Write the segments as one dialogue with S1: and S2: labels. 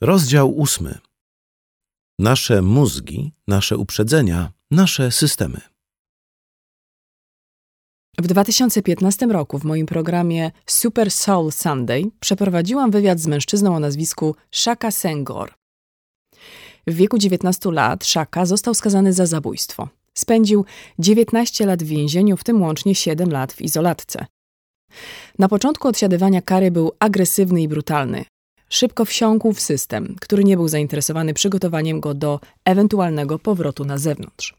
S1: Rozdział ósmy. Nasze mózgi, nasze uprzedzenia, nasze systemy.
S2: W 2015 roku w moim programie Super Soul Sunday przeprowadziłam wywiad z mężczyzną o nazwisku Shaka Senghor. W wieku 19 lat Shaka został skazany za zabójstwo. Spędził 19 lat w więzieniu, w tym łącznie 7 lat w izolatce. Na początku odsiadywania kary był agresywny i brutalny. Szybko wsiąkł w system, który nie był zainteresowany przygotowaniem go do ewentualnego powrotu na zewnątrz.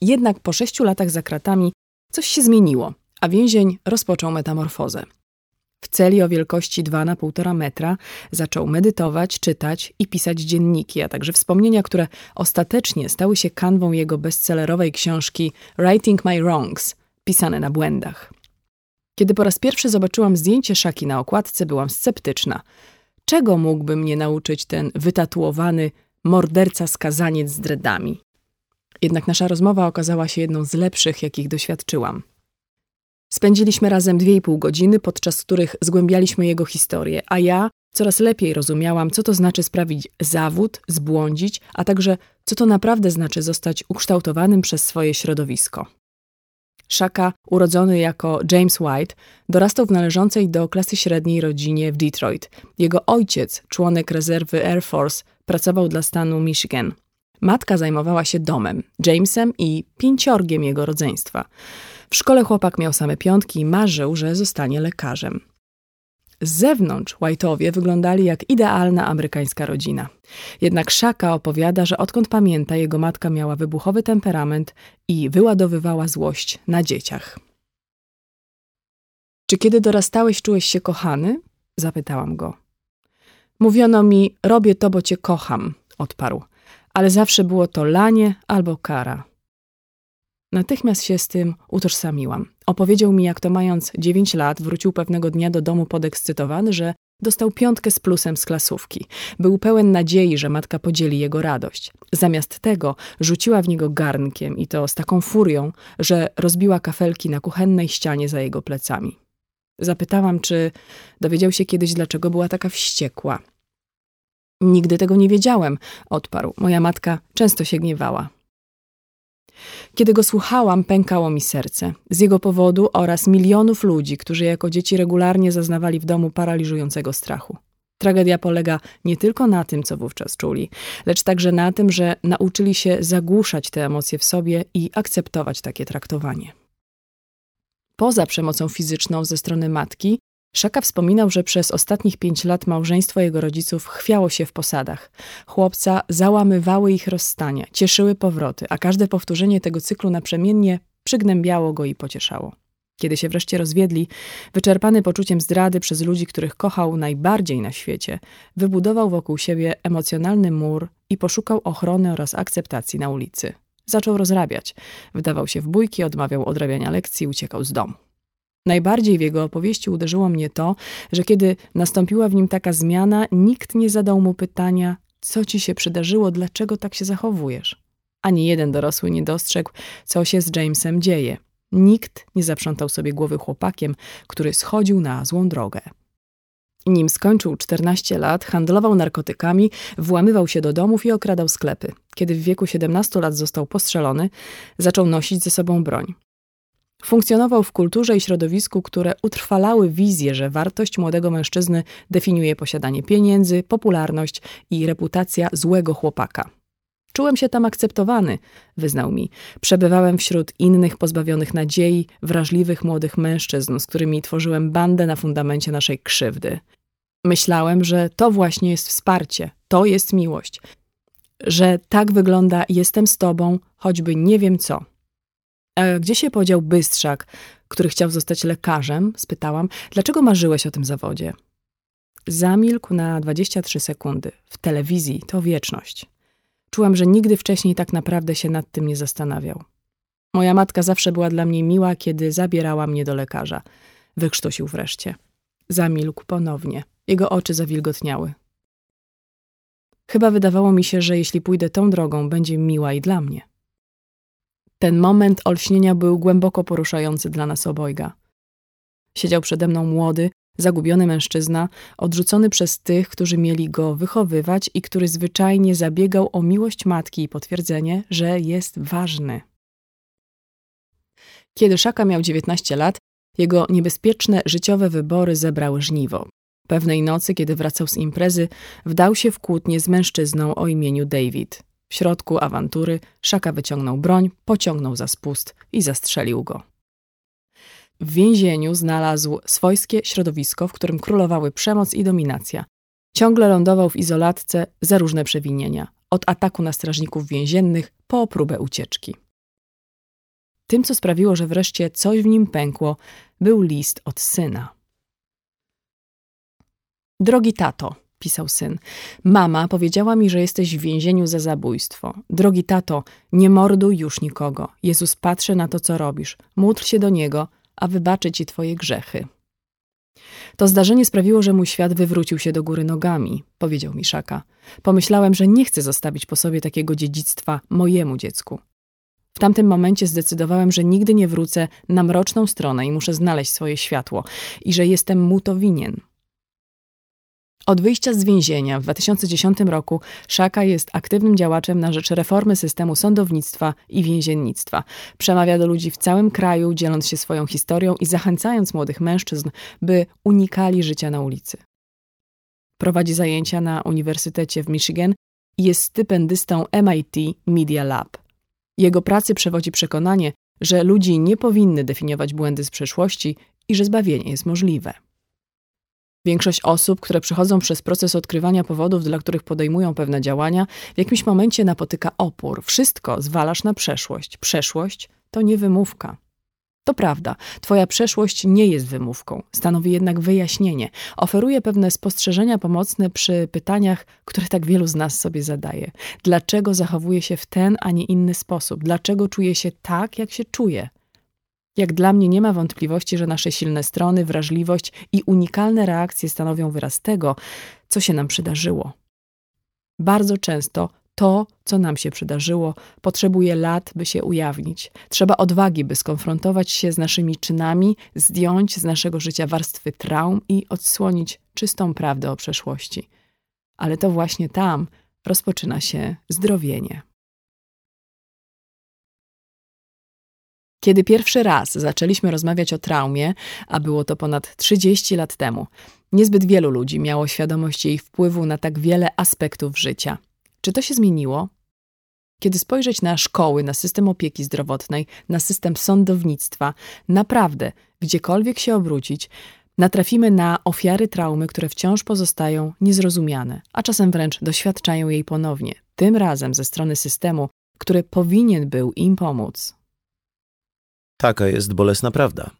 S2: Jednak po sześciu latach za kratami coś się zmieniło, a więzień rozpoczął metamorfozę. W celi o wielkości 2 na 1,5 metra zaczął medytować, czytać i pisać dzienniki, a także wspomnienia, które ostatecznie stały się kanwą jego bestsellerowej książki Writing My Wrongs, pisane na błędach. Kiedy po raz pierwszy zobaczyłam zdjęcie Szaki na okładce, byłam sceptyczna. Czego mógłby mnie nauczyć ten wytatuowany morderca skazaniec z dreadami? Jednak nasza rozmowa okazała się jedną z lepszych, jakich doświadczyłam. Spędziliśmy razem dwie i pół godziny, podczas których zgłębialiśmy jego historię, a ja coraz lepiej rozumiałam, co to znaczy sprawić zawód, zbłądzić, a także co to naprawdę znaczy zostać ukształtowanym przez swoje środowisko. Shaka, urodzony jako James White, dorastał w należącej do klasy średniej rodzinie w Detroit. Jego ojciec, członek rezerwy Air Force, pracował dla stanu Michigan. Matka zajmowała się domem, Jamesem i pięciorgiem jego rodzeństwa. W szkole chłopak miał same piątki i marzył, że zostanie lekarzem. Z zewnątrz White'owie wyglądali jak idealna amerykańska rodzina. Jednak Shaka opowiada, że odkąd pamięta, jego matka miała wybuchowy temperament i wyładowywała złość na dzieciach. Czy kiedy dorastałeś, czułeś się kochany? Zapytałam go. Mówiono mi, robię to, bo cię kocham, odparł. Ale zawsze było to lanie albo kara. Natychmiast się z tym utożsamiłam. Opowiedział mi, jak to mając dziewięć lat, wrócił pewnego dnia do domu podekscytowany, że dostał piątkę z plusem z klasówki. Był pełen nadziei, że matka podzieli jego radość. Zamiast tego rzuciła w niego garnkiem i to z taką furią, że rozbiła kafelki na kuchennej ścianie za jego plecami. Zapytałam, czy dowiedział się kiedyś, dlaczego była taka wściekła. Nigdy tego nie wiedziałem, odparł. Moja matka często się gniewała. Kiedy go słuchałam, pękało mi serce. Z jego powodu oraz milionów ludzi, którzy jako dzieci regularnie zaznawali w domu paraliżującego strachu. Tragedia polega nie tylko na tym, co wówczas czuli, lecz także na tym, że nauczyli się zagłuszać te emocje w sobie i akceptować takie traktowanie. Poza przemocą fizyczną ze strony matki, Szaka wspominał, że przez ostatnich pięć lat małżeństwo jego rodziców chwiało się w posadach. Chłopca załamywały ich rozstania, cieszyły powroty, a każde powtórzenie tego cyklu naprzemiennie przygnębiało go i pocieszało. Kiedy się wreszcie rozwiedli, wyczerpany poczuciem zdrady przez ludzi, których kochał najbardziej na świecie, wybudował wokół siebie emocjonalny mur i poszukał ochrony oraz akceptacji na ulicy. Zaczął rozrabiać. Wdawał się w bójki, odmawiał odrabiania lekcji, uciekał z domu. Najbardziej w jego opowieści uderzyło mnie to, że kiedy nastąpiła w nim taka zmiana, nikt nie zadał mu pytania, co ci się przydarzyło, dlaczego tak się zachowujesz. Ani jeden dorosły nie dostrzegł, co się z Jamesem dzieje. Nikt nie zaprzątał sobie głowy chłopakiem, który schodził na złą drogę. Nim skończył 14 lat, handlował narkotykami, włamywał się do domów i okradał sklepy. Kiedy w wieku 17 lat został postrzelony, zaczął nosić ze sobą broń. Funkcjonował w kulturze i środowisku, które utrwalały wizję, że wartość młodego mężczyzny definiuje posiadanie pieniędzy, popularność i reputacja złego chłopaka. Czułem się tam akceptowany, wyznał mi. Przebywałem wśród innych pozbawionych nadziei, wrażliwych młodych mężczyzn, z którymi tworzyłem bandę na fundamencie naszej krzywdy. Myślałem, że to właśnie jest wsparcie, to jest miłość, że tak wygląda jestem z tobą, choćby nie wiem co. A gdzie się podział Bystrzak, który chciał zostać lekarzem? Spytałam. Dlaczego marzyłeś o tym zawodzie? Zamilkł na 23 sekundy. W telewizji to wieczność. Czułam, że nigdy wcześniej tak naprawdę się nad tym nie zastanawiał. Moja matka zawsze była dla mnie miła, kiedy zabierała mnie do lekarza. Wykrztusił wreszcie. Zamilkł ponownie. Jego oczy zawilgotniały. Chyba wydawało mi się, że jeśli pójdę tą drogą, będzie miła i dla mnie. Ten moment olśnienia był głęboko poruszający dla nas obojga. Siedział przede mną młody, Zagubiony mężczyzna, odrzucony przez tych, którzy mieli go wychowywać i który zwyczajnie zabiegał o miłość matki i potwierdzenie, że jest ważny. Kiedy Szaka miał 19 lat, jego niebezpieczne życiowe wybory zebrały żniwo. Pewnej nocy, kiedy wracał z imprezy, wdał się w kłótnię z mężczyzną o imieniu David. W środku awantury Szaka wyciągnął broń, pociągnął za spust i zastrzelił go. W więzieniu znalazł swojskie środowisko, w którym królowały przemoc i dominacja. Ciągle lądował w izolatce za różne przewinienia, od ataku na strażników więziennych po próbę ucieczki. Tym, co sprawiło, że wreszcie coś w nim pękło, był list od syna. Drogi tato, pisał syn, mama powiedziała mi, że jesteś w więzieniu za zabójstwo. Drogi tato, nie morduj już nikogo. Jezus patrzy na to, co robisz. Módl się do Niego, a wybaczy ci twoje grzechy. To zdarzenie sprawiło, że mój świat wywrócił się do góry nogami, powiedział mi Szaka. Pomyślałem, że nie chcę zostawić po sobie takiego dziedzictwa mojemu dziecku. W tamtym momencie zdecydowałem, że nigdy nie wrócę na mroczną stronę i muszę znaleźć swoje światło i że jestem mu to winien. Od wyjścia z więzienia w 2010 roku Szaka jest aktywnym działaczem na rzecz reformy systemu sądownictwa i więziennictwa. Przemawia do ludzi w całym kraju, dzieląc się swoją historią i zachęcając młodych mężczyzn, by unikali życia na ulicy. Prowadzi zajęcia na Uniwersytecie w Michigan i jest stypendystą MIT Media Lab. Jego pracy przewodzi przekonanie, że ludzi nie powinny definiować błędy z przeszłości i że zbawienie jest możliwe. Większość osób, które przechodzą przez proces odkrywania powodów, dla których podejmują pewne działania, w jakimś momencie napotyka opór. Wszystko zwalasz na przeszłość. Przeszłość to nie wymówka. To prawda, Twoja przeszłość nie jest wymówką, stanowi jednak wyjaśnienie. Oferuje pewne spostrzeżenia pomocne przy pytaniach, które tak wielu z nas sobie zadaje. Dlaczego zachowuje się w ten, a nie inny sposób? Dlaczego czuje się tak, jak się czuje? Jak dla mnie nie ma wątpliwości, że nasze silne strony, wrażliwość i unikalne reakcje stanowią wyraz tego, co się nam przydarzyło. Bardzo często to, co nam się przydarzyło, potrzebuje lat, by się ujawnić. Trzeba odwagi, by skonfrontować się z naszymi czynami, zdjąć z naszego życia warstwy traum i odsłonić czystą prawdę o przeszłości. Ale to właśnie tam rozpoczyna się zdrowienie. Kiedy pierwszy raz zaczęliśmy rozmawiać o traumie, a było to ponad 30 lat temu, niezbyt wielu ludzi miało świadomość jej wpływu na tak wiele aspektów życia. Czy to się zmieniło? Kiedy spojrzeć na szkoły, na system opieki zdrowotnej, na system sądownictwa, naprawdę, gdziekolwiek się obrócić, natrafimy na ofiary traumy, które wciąż pozostają niezrozumiane, a czasem wręcz doświadczają jej ponownie, tym razem ze strony systemu, który powinien był im pomóc.
S1: Taka jest bolesna prawda.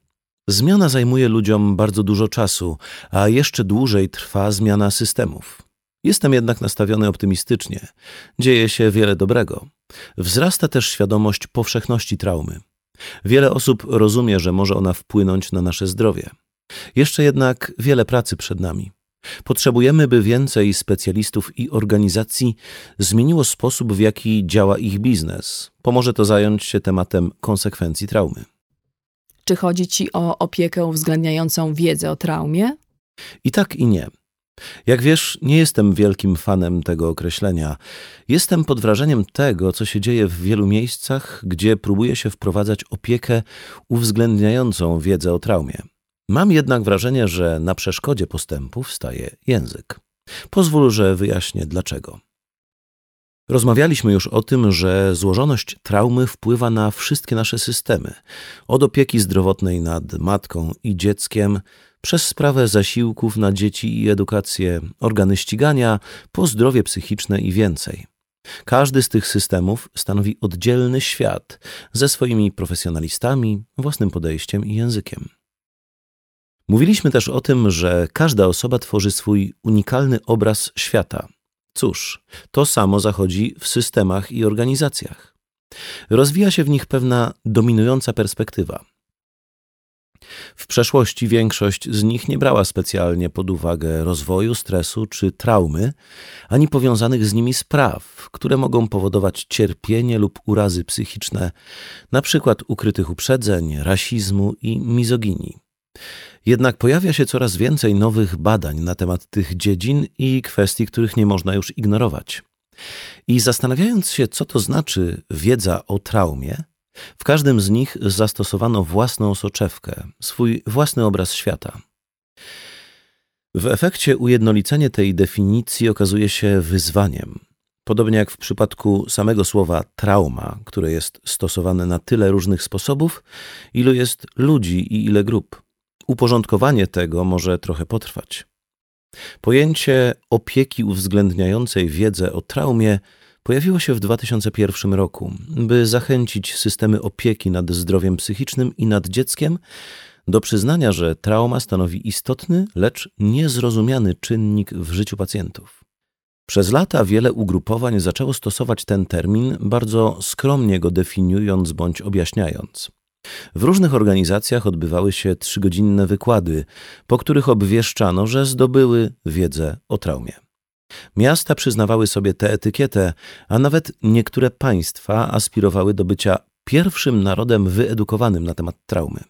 S1: Zmiana zajmuje ludziom bardzo dużo czasu, a jeszcze dłużej trwa zmiana systemów. Jestem jednak nastawiony optymistycznie. Dzieje się wiele dobrego. Wzrasta też świadomość powszechności traumy. Wiele osób rozumie, że może ona wpłynąć na nasze zdrowie. Jeszcze jednak wiele pracy przed nami. Potrzebujemy, by więcej specjalistów i organizacji zmieniło sposób, w jaki działa ich biznes. Pomoże to zająć się tematem konsekwencji traumy.
S2: Czy chodzi ci o opiekę uwzględniającą wiedzę o traumie?
S1: I tak, i nie. Jak wiesz, nie jestem wielkim fanem tego określenia. Jestem pod wrażeniem tego, co się dzieje w wielu miejscach, gdzie próbuje się wprowadzać opiekę uwzględniającą wiedzę o traumie. Mam jednak wrażenie, że na przeszkodzie postępów staje język. Pozwól, że wyjaśnię dlaczego. Rozmawialiśmy już o tym, że złożoność traumy wpływa na wszystkie nasze systemy, od opieki zdrowotnej nad matką i dzieckiem, przez sprawę zasiłków na dzieci i edukację, organy ścigania, po zdrowie psychiczne i więcej. Każdy z tych systemów stanowi oddzielny świat ze swoimi profesjonalistami, własnym podejściem i językiem. Mówiliśmy też o tym, że każda osoba tworzy swój unikalny obraz świata. Cóż, to samo zachodzi w systemach i organizacjach. Rozwija się w nich pewna dominująca perspektywa. W przeszłości większość z nich nie brała specjalnie pod uwagę rozwoju, stresu czy traumy, ani powiązanych z nimi spraw, które mogą powodować cierpienie lub urazy psychiczne, np. ukrytych uprzedzeń, rasizmu i mizoginii. Jednak pojawia się coraz więcej nowych badań na temat tych dziedzin i kwestii, których nie można już ignorować. I zastanawiając się, co to znaczy wiedza o traumie, w każdym z nich zastosowano własną soczewkę, swój własny obraz świata. W efekcie ujednolicenie tej definicji okazuje się wyzwaniem. Podobnie jak w przypadku samego słowa trauma, które jest stosowane na tyle różnych sposobów, ilu jest ludzi i ile grup. Uporządkowanie tego może trochę potrwać. Pojęcie opieki uwzględniającej wiedzę o traumie pojawiło się w 2001 roku, by zachęcić systemy opieki nad zdrowiem psychicznym i nad dzieckiem do przyznania, że trauma stanowi istotny, lecz niezrozumiany czynnik w życiu pacjentów. Przez lata wiele ugrupowań zaczęło stosować ten termin, bardzo skromnie go definiując bądź objaśniając. W różnych organizacjach odbywały się trzygodzinne wykłady, po których obwieszczano, że zdobyły wiedzę o traumie. Miasta przyznawały sobie tę etykietę, a nawet niektóre państwa aspirowały do bycia pierwszym narodem wyedukowanym na temat traumy.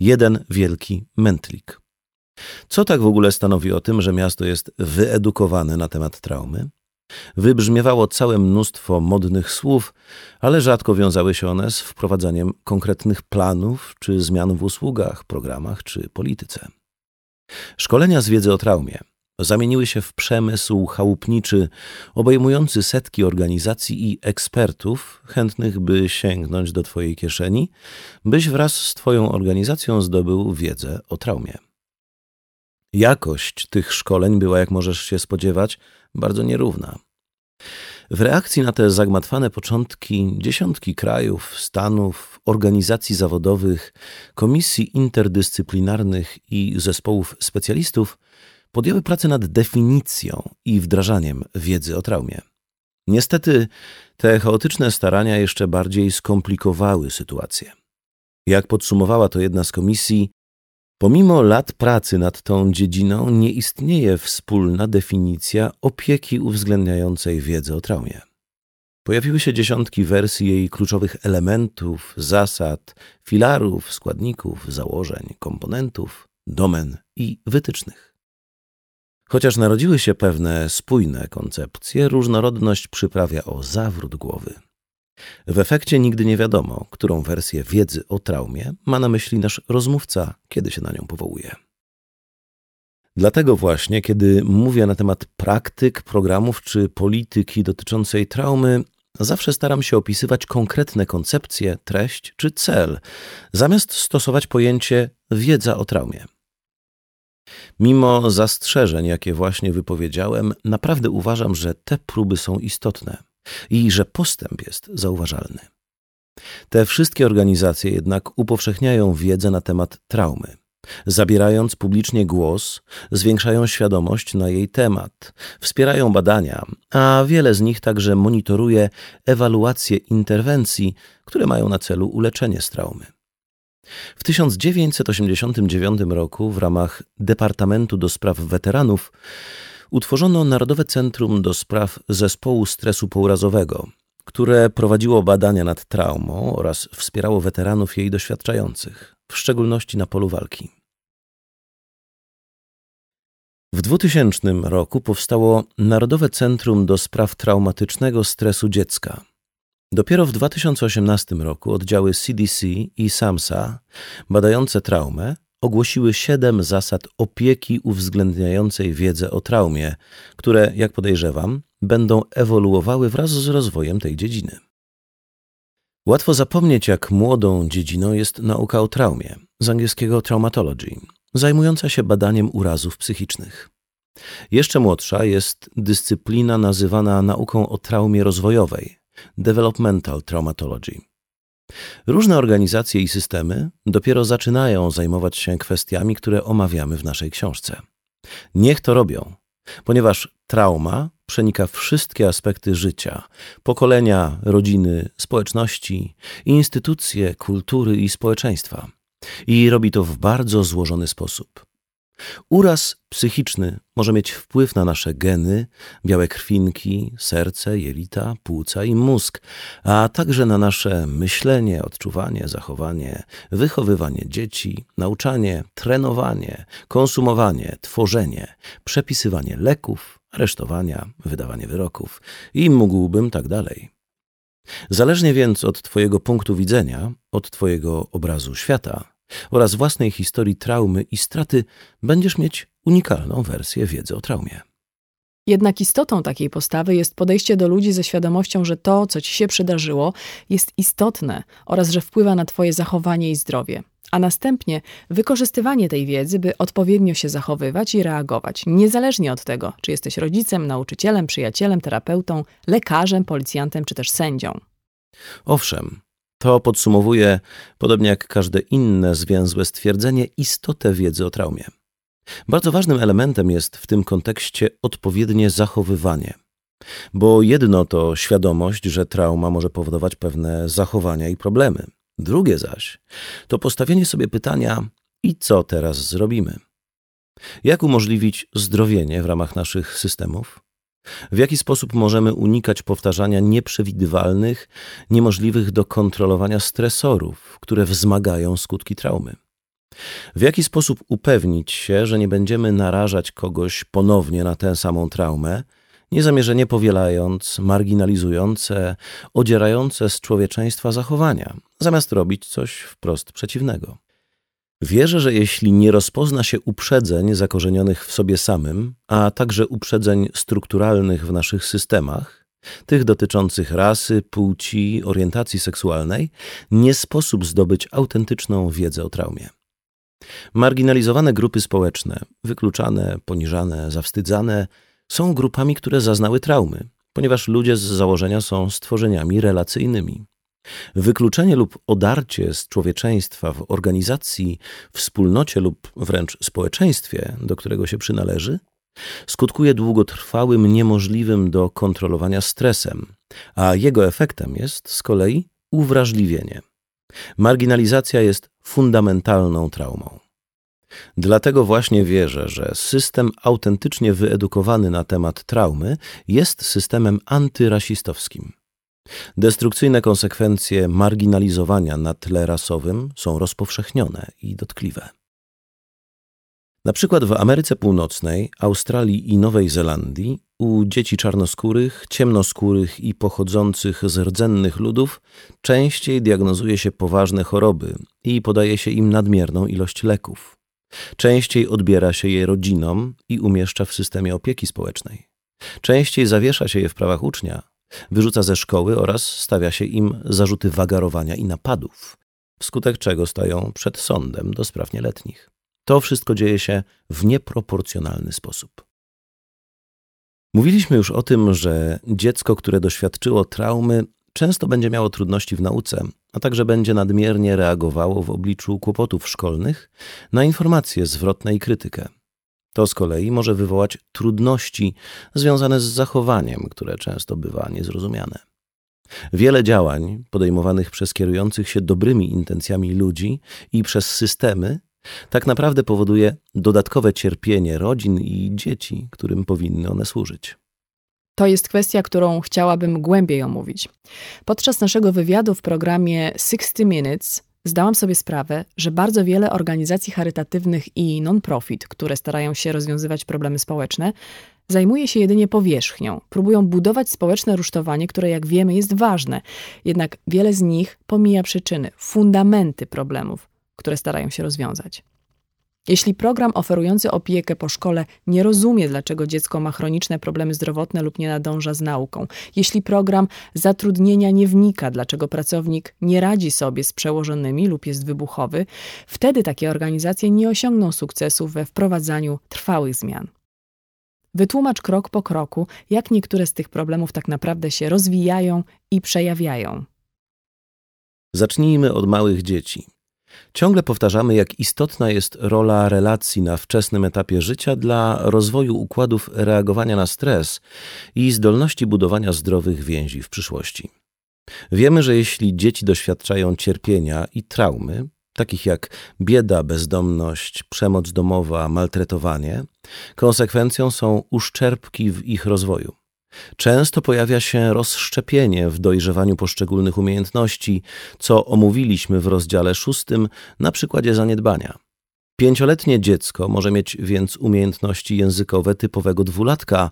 S1: Jeden wielki mętlik. Co tak w ogóle stanowi o tym, że miasto jest wyedukowane na temat traumy? Wybrzmiewało całe mnóstwo modnych słów, ale rzadko wiązały się one z wprowadzaniem konkretnych planów czy zmian w usługach, programach czy polityce. Szkolenia z wiedzy o traumie zamieniły się w przemysł chałupniczy, obejmujący setki organizacji i ekspertów chętnych, by sięgnąć do Twojej kieszeni, byś wraz z Twoją organizacją zdobył wiedzę o traumie. Jakość tych szkoleń była, jak możesz się spodziewać, bardzo nierówna. W reakcji na te zagmatwane początki dziesiątki krajów, stanów, organizacji zawodowych, komisji interdyscyplinarnych i zespołów specjalistów podjęły pracę nad definicją i wdrażaniem wiedzy o traumie. Niestety, te chaotyczne starania jeszcze bardziej skomplikowały sytuację. Jak podsumowała to jedna z komisji, Pomimo lat pracy nad tą dziedziną nie istnieje wspólna definicja opieki uwzględniającej wiedzę o traumie. Pojawiły się dziesiątki wersji jej kluczowych elementów, zasad, filarów, składników, założeń, komponentów, domen i wytycznych. Chociaż narodziły się pewne spójne koncepcje, różnorodność przyprawia o zawrót głowy. W efekcie nigdy nie wiadomo, którą wersję wiedzy o traumie ma na myśli nasz rozmówca, kiedy się na nią powołuje. Dlatego właśnie, kiedy mówię na temat praktyk, programów czy polityki dotyczącej traumy, zawsze staram się opisywać konkretne koncepcje, treść czy cel, zamiast stosować pojęcie wiedza o traumie. Mimo zastrzeżeń, jakie właśnie wypowiedziałem, naprawdę uważam, że te próby są istotne i że postęp jest zauważalny. Te wszystkie organizacje jednak upowszechniają wiedzę na temat traumy. Zabierając publicznie głos, zwiększają świadomość na jej temat, wspierają badania, a wiele z nich także monitoruje ewaluację interwencji, które mają na celu uleczenie z traumy. W 1989 roku w ramach Departamentu do Spraw Weteranów utworzono Narodowe Centrum do Spraw Zespołu Stresu Pourazowego, które prowadziło badania nad traumą oraz wspierało weteranów jej doświadczających, w szczególności na polu walki. W 2000 roku powstało Narodowe Centrum do Spraw Traumatycznego Stresu Dziecka. Dopiero w 2018 roku oddziały CDC i SAMSA badające traumę ogłosiły siedem zasad opieki uwzględniającej wiedzę o traumie, które, jak podejrzewam, będą ewoluowały wraz z rozwojem tej dziedziny. Łatwo zapomnieć, jak młodą dziedziną jest nauka o traumie, z angielskiego traumatology, zajmująca się badaniem urazów psychicznych. Jeszcze młodsza jest dyscyplina nazywana nauką o traumie rozwojowej, developmental traumatology. Różne organizacje i systemy dopiero zaczynają zajmować się kwestiami, które omawiamy w naszej książce. Niech to robią, ponieważ trauma przenika wszystkie aspekty życia pokolenia, rodziny, społeczności, instytucje, kultury i społeczeństwa. I robi to w bardzo złożony sposób. Uraz psychiczny może mieć wpływ na nasze geny, białe krwinki, serce, jelita, płuca i mózg, a także na nasze myślenie, odczuwanie, zachowanie, wychowywanie dzieci, nauczanie, trenowanie, konsumowanie, tworzenie, przepisywanie leków, aresztowania, wydawanie wyroków i mógłbym tak dalej. Zależnie więc od Twojego punktu widzenia, od Twojego obrazu świata, oraz własnej historii traumy i straty będziesz mieć unikalną wersję wiedzy o traumie.
S2: Jednak istotą takiej postawy jest podejście do ludzi ze świadomością, że to, co ci się przydarzyło, jest istotne oraz że wpływa na twoje zachowanie i zdrowie. A następnie wykorzystywanie tej wiedzy, by odpowiednio się zachowywać i reagować, niezależnie od tego, czy jesteś rodzicem, nauczycielem, przyjacielem, terapeutą, lekarzem, policjantem czy też sędzią.
S1: Owszem, to podsumowuje, podobnie jak każde inne zwięzłe stwierdzenie, istotę wiedzy o traumie. Bardzo ważnym elementem jest w tym kontekście odpowiednie zachowywanie. Bo jedno to świadomość, że trauma może powodować pewne zachowania i problemy. Drugie zaś to postawienie sobie pytania: i co teraz zrobimy? Jak umożliwić zdrowienie w ramach naszych systemów? W jaki sposób możemy unikać powtarzania nieprzewidywalnych, niemożliwych do kontrolowania stresorów, które wzmagają skutki traumy? W jaki sposób upewnić się, że nie będziemy narażać kogoś ponownie na tę samą traumę, niezamierzenie powielając marginalizujące, odzierające z człowieczeństwa zachowania, zamiast robić coś wprost przeciwnego? Wierzę, że jeśli nie rozpozna się uprzedzeń zakorzenionych w sobie samym, a także uprzedzeń strukturalnych w naszych systemach, tych dotyczących rasy, płci, orientacji seksualnej, nie sposób zdobyć autentyczną wiedzę o traumie. Marginalizowane grupy społeczne, wykluczane, poniżane, zawstydzane, są grupami, które zaznały traumy, ponieważ ludzie z założenia są stworzeniami relacyjnymi. Wykluczenie lub odarcie z człowieczeństwa w organizacji, wspólnocie lub wręcz społeczeństwie, do którego się przynależy, skutkuje długotrwałym, niemożliwym do kontrolowania stresem, a jego efektem jest z kolei uwrażliwienie. Marginalizacja jest fundamentalną traumą. Dlatego właśnie wierzę, że system autentycznie wyedukowany na temat traumy jest systemem antyrasistowskim. Destrukcyjne konsekwencje marginalizowania na tle rasowym są rozpowszechnione i dotkliwe. Na przykład w Ameryce Północnej, Australii i Nowej Zelandii u dzieci czarnoskórych, ciemnoskórych i pochodzących z rdzennych ludów częściej diagnozuje się poważne choroby i podaje się im nadmierną ilość leków. Częściej odbiera się je rodzinom i umieszcza w systemie opieki społecznej. Częściej zawiesza się je w prawach ucznia, wyrzuca ze szkoły oraz stawia się im zarzuty wagarowania i napadów, wskutek czego stają przed sądem do spraw nieletnich. To wszystko dzieje się w nieproporcjonalny sposób. Mówiliśmy już o tym, że dziecko, które doświadczyło traumy, często będzie miało trudności w nauce, a także będzie nadmiernie reagowało w obliczu kłopotów szkolnych na informacje zwrotne i krytykę. To z kolei może wywołać trudności związane z zachowaniem, które często bywa niezrozumiane. Wiele działań podejmowanych przez kierujących się dobrymi intencjami ludzi i przez systemy tak naprawdę powoduje dodatkowe cierpienie rodzin i dzieci, którym powinny one służyć.
S2: To jest kwestia, którą chciałabym głębiej omówić. Podczas naszego wywiadu w programie 60 Minutes zdałam sobie sprawę, że bardzo wiele organizacji charytatywnych i non-profit, które starają się rozwiązywać problemy społeczne, zajmuje się jedynie powierzchnią. Próbują budować społeczne rusztowanie, które, jak wiemy, jest ważne. Jednak wiele z nich pomija przyczyny, fundamenty problemów, które starają się rozwiązać. Jeśli program oferujący opiekę po szkole nie rozumie, dlaczego dziecko ma chroniczne problemy zdrowotne lub nie nadąża z nauką, jeśli program zatrudnienia nie wnika, dlaczego pracownik nie radzi sobie z przełożonymi lub jest wybuchowy, wtedy takie organizacje nie osiągną sukcesu we wprowadzaniu trwałych zmian. Wytłumacz krok po kroku, jak niektóre z tych problemów tak naprawdę się rozwijają i przejawiają.
S1: Zacznijmy od małych dzieci. Ciągle powtarzamy, jak istotna jest rola relacji na wczesnym etapie życia dla rozwoju układów reagowania na stres i zdolności budowania zdrowych więzi w przyszłości. Wiemy, że jeśli dzieci doświadczają cierpienia i traumy, takich jak bieda, bezdomność, przemoc domowa, maltretowanie, konsekwencją są uszczerbki w ich rozwoju. Często pojawia się rozszczepienie w dojrzewaniu poszczególnych umiejętności, co omówiliśmy w rozdziale szóstym na przykładzie zaniedbania. Pięcioletnie dziecko może mieć więc umiejętności językowe typowego dwulatka,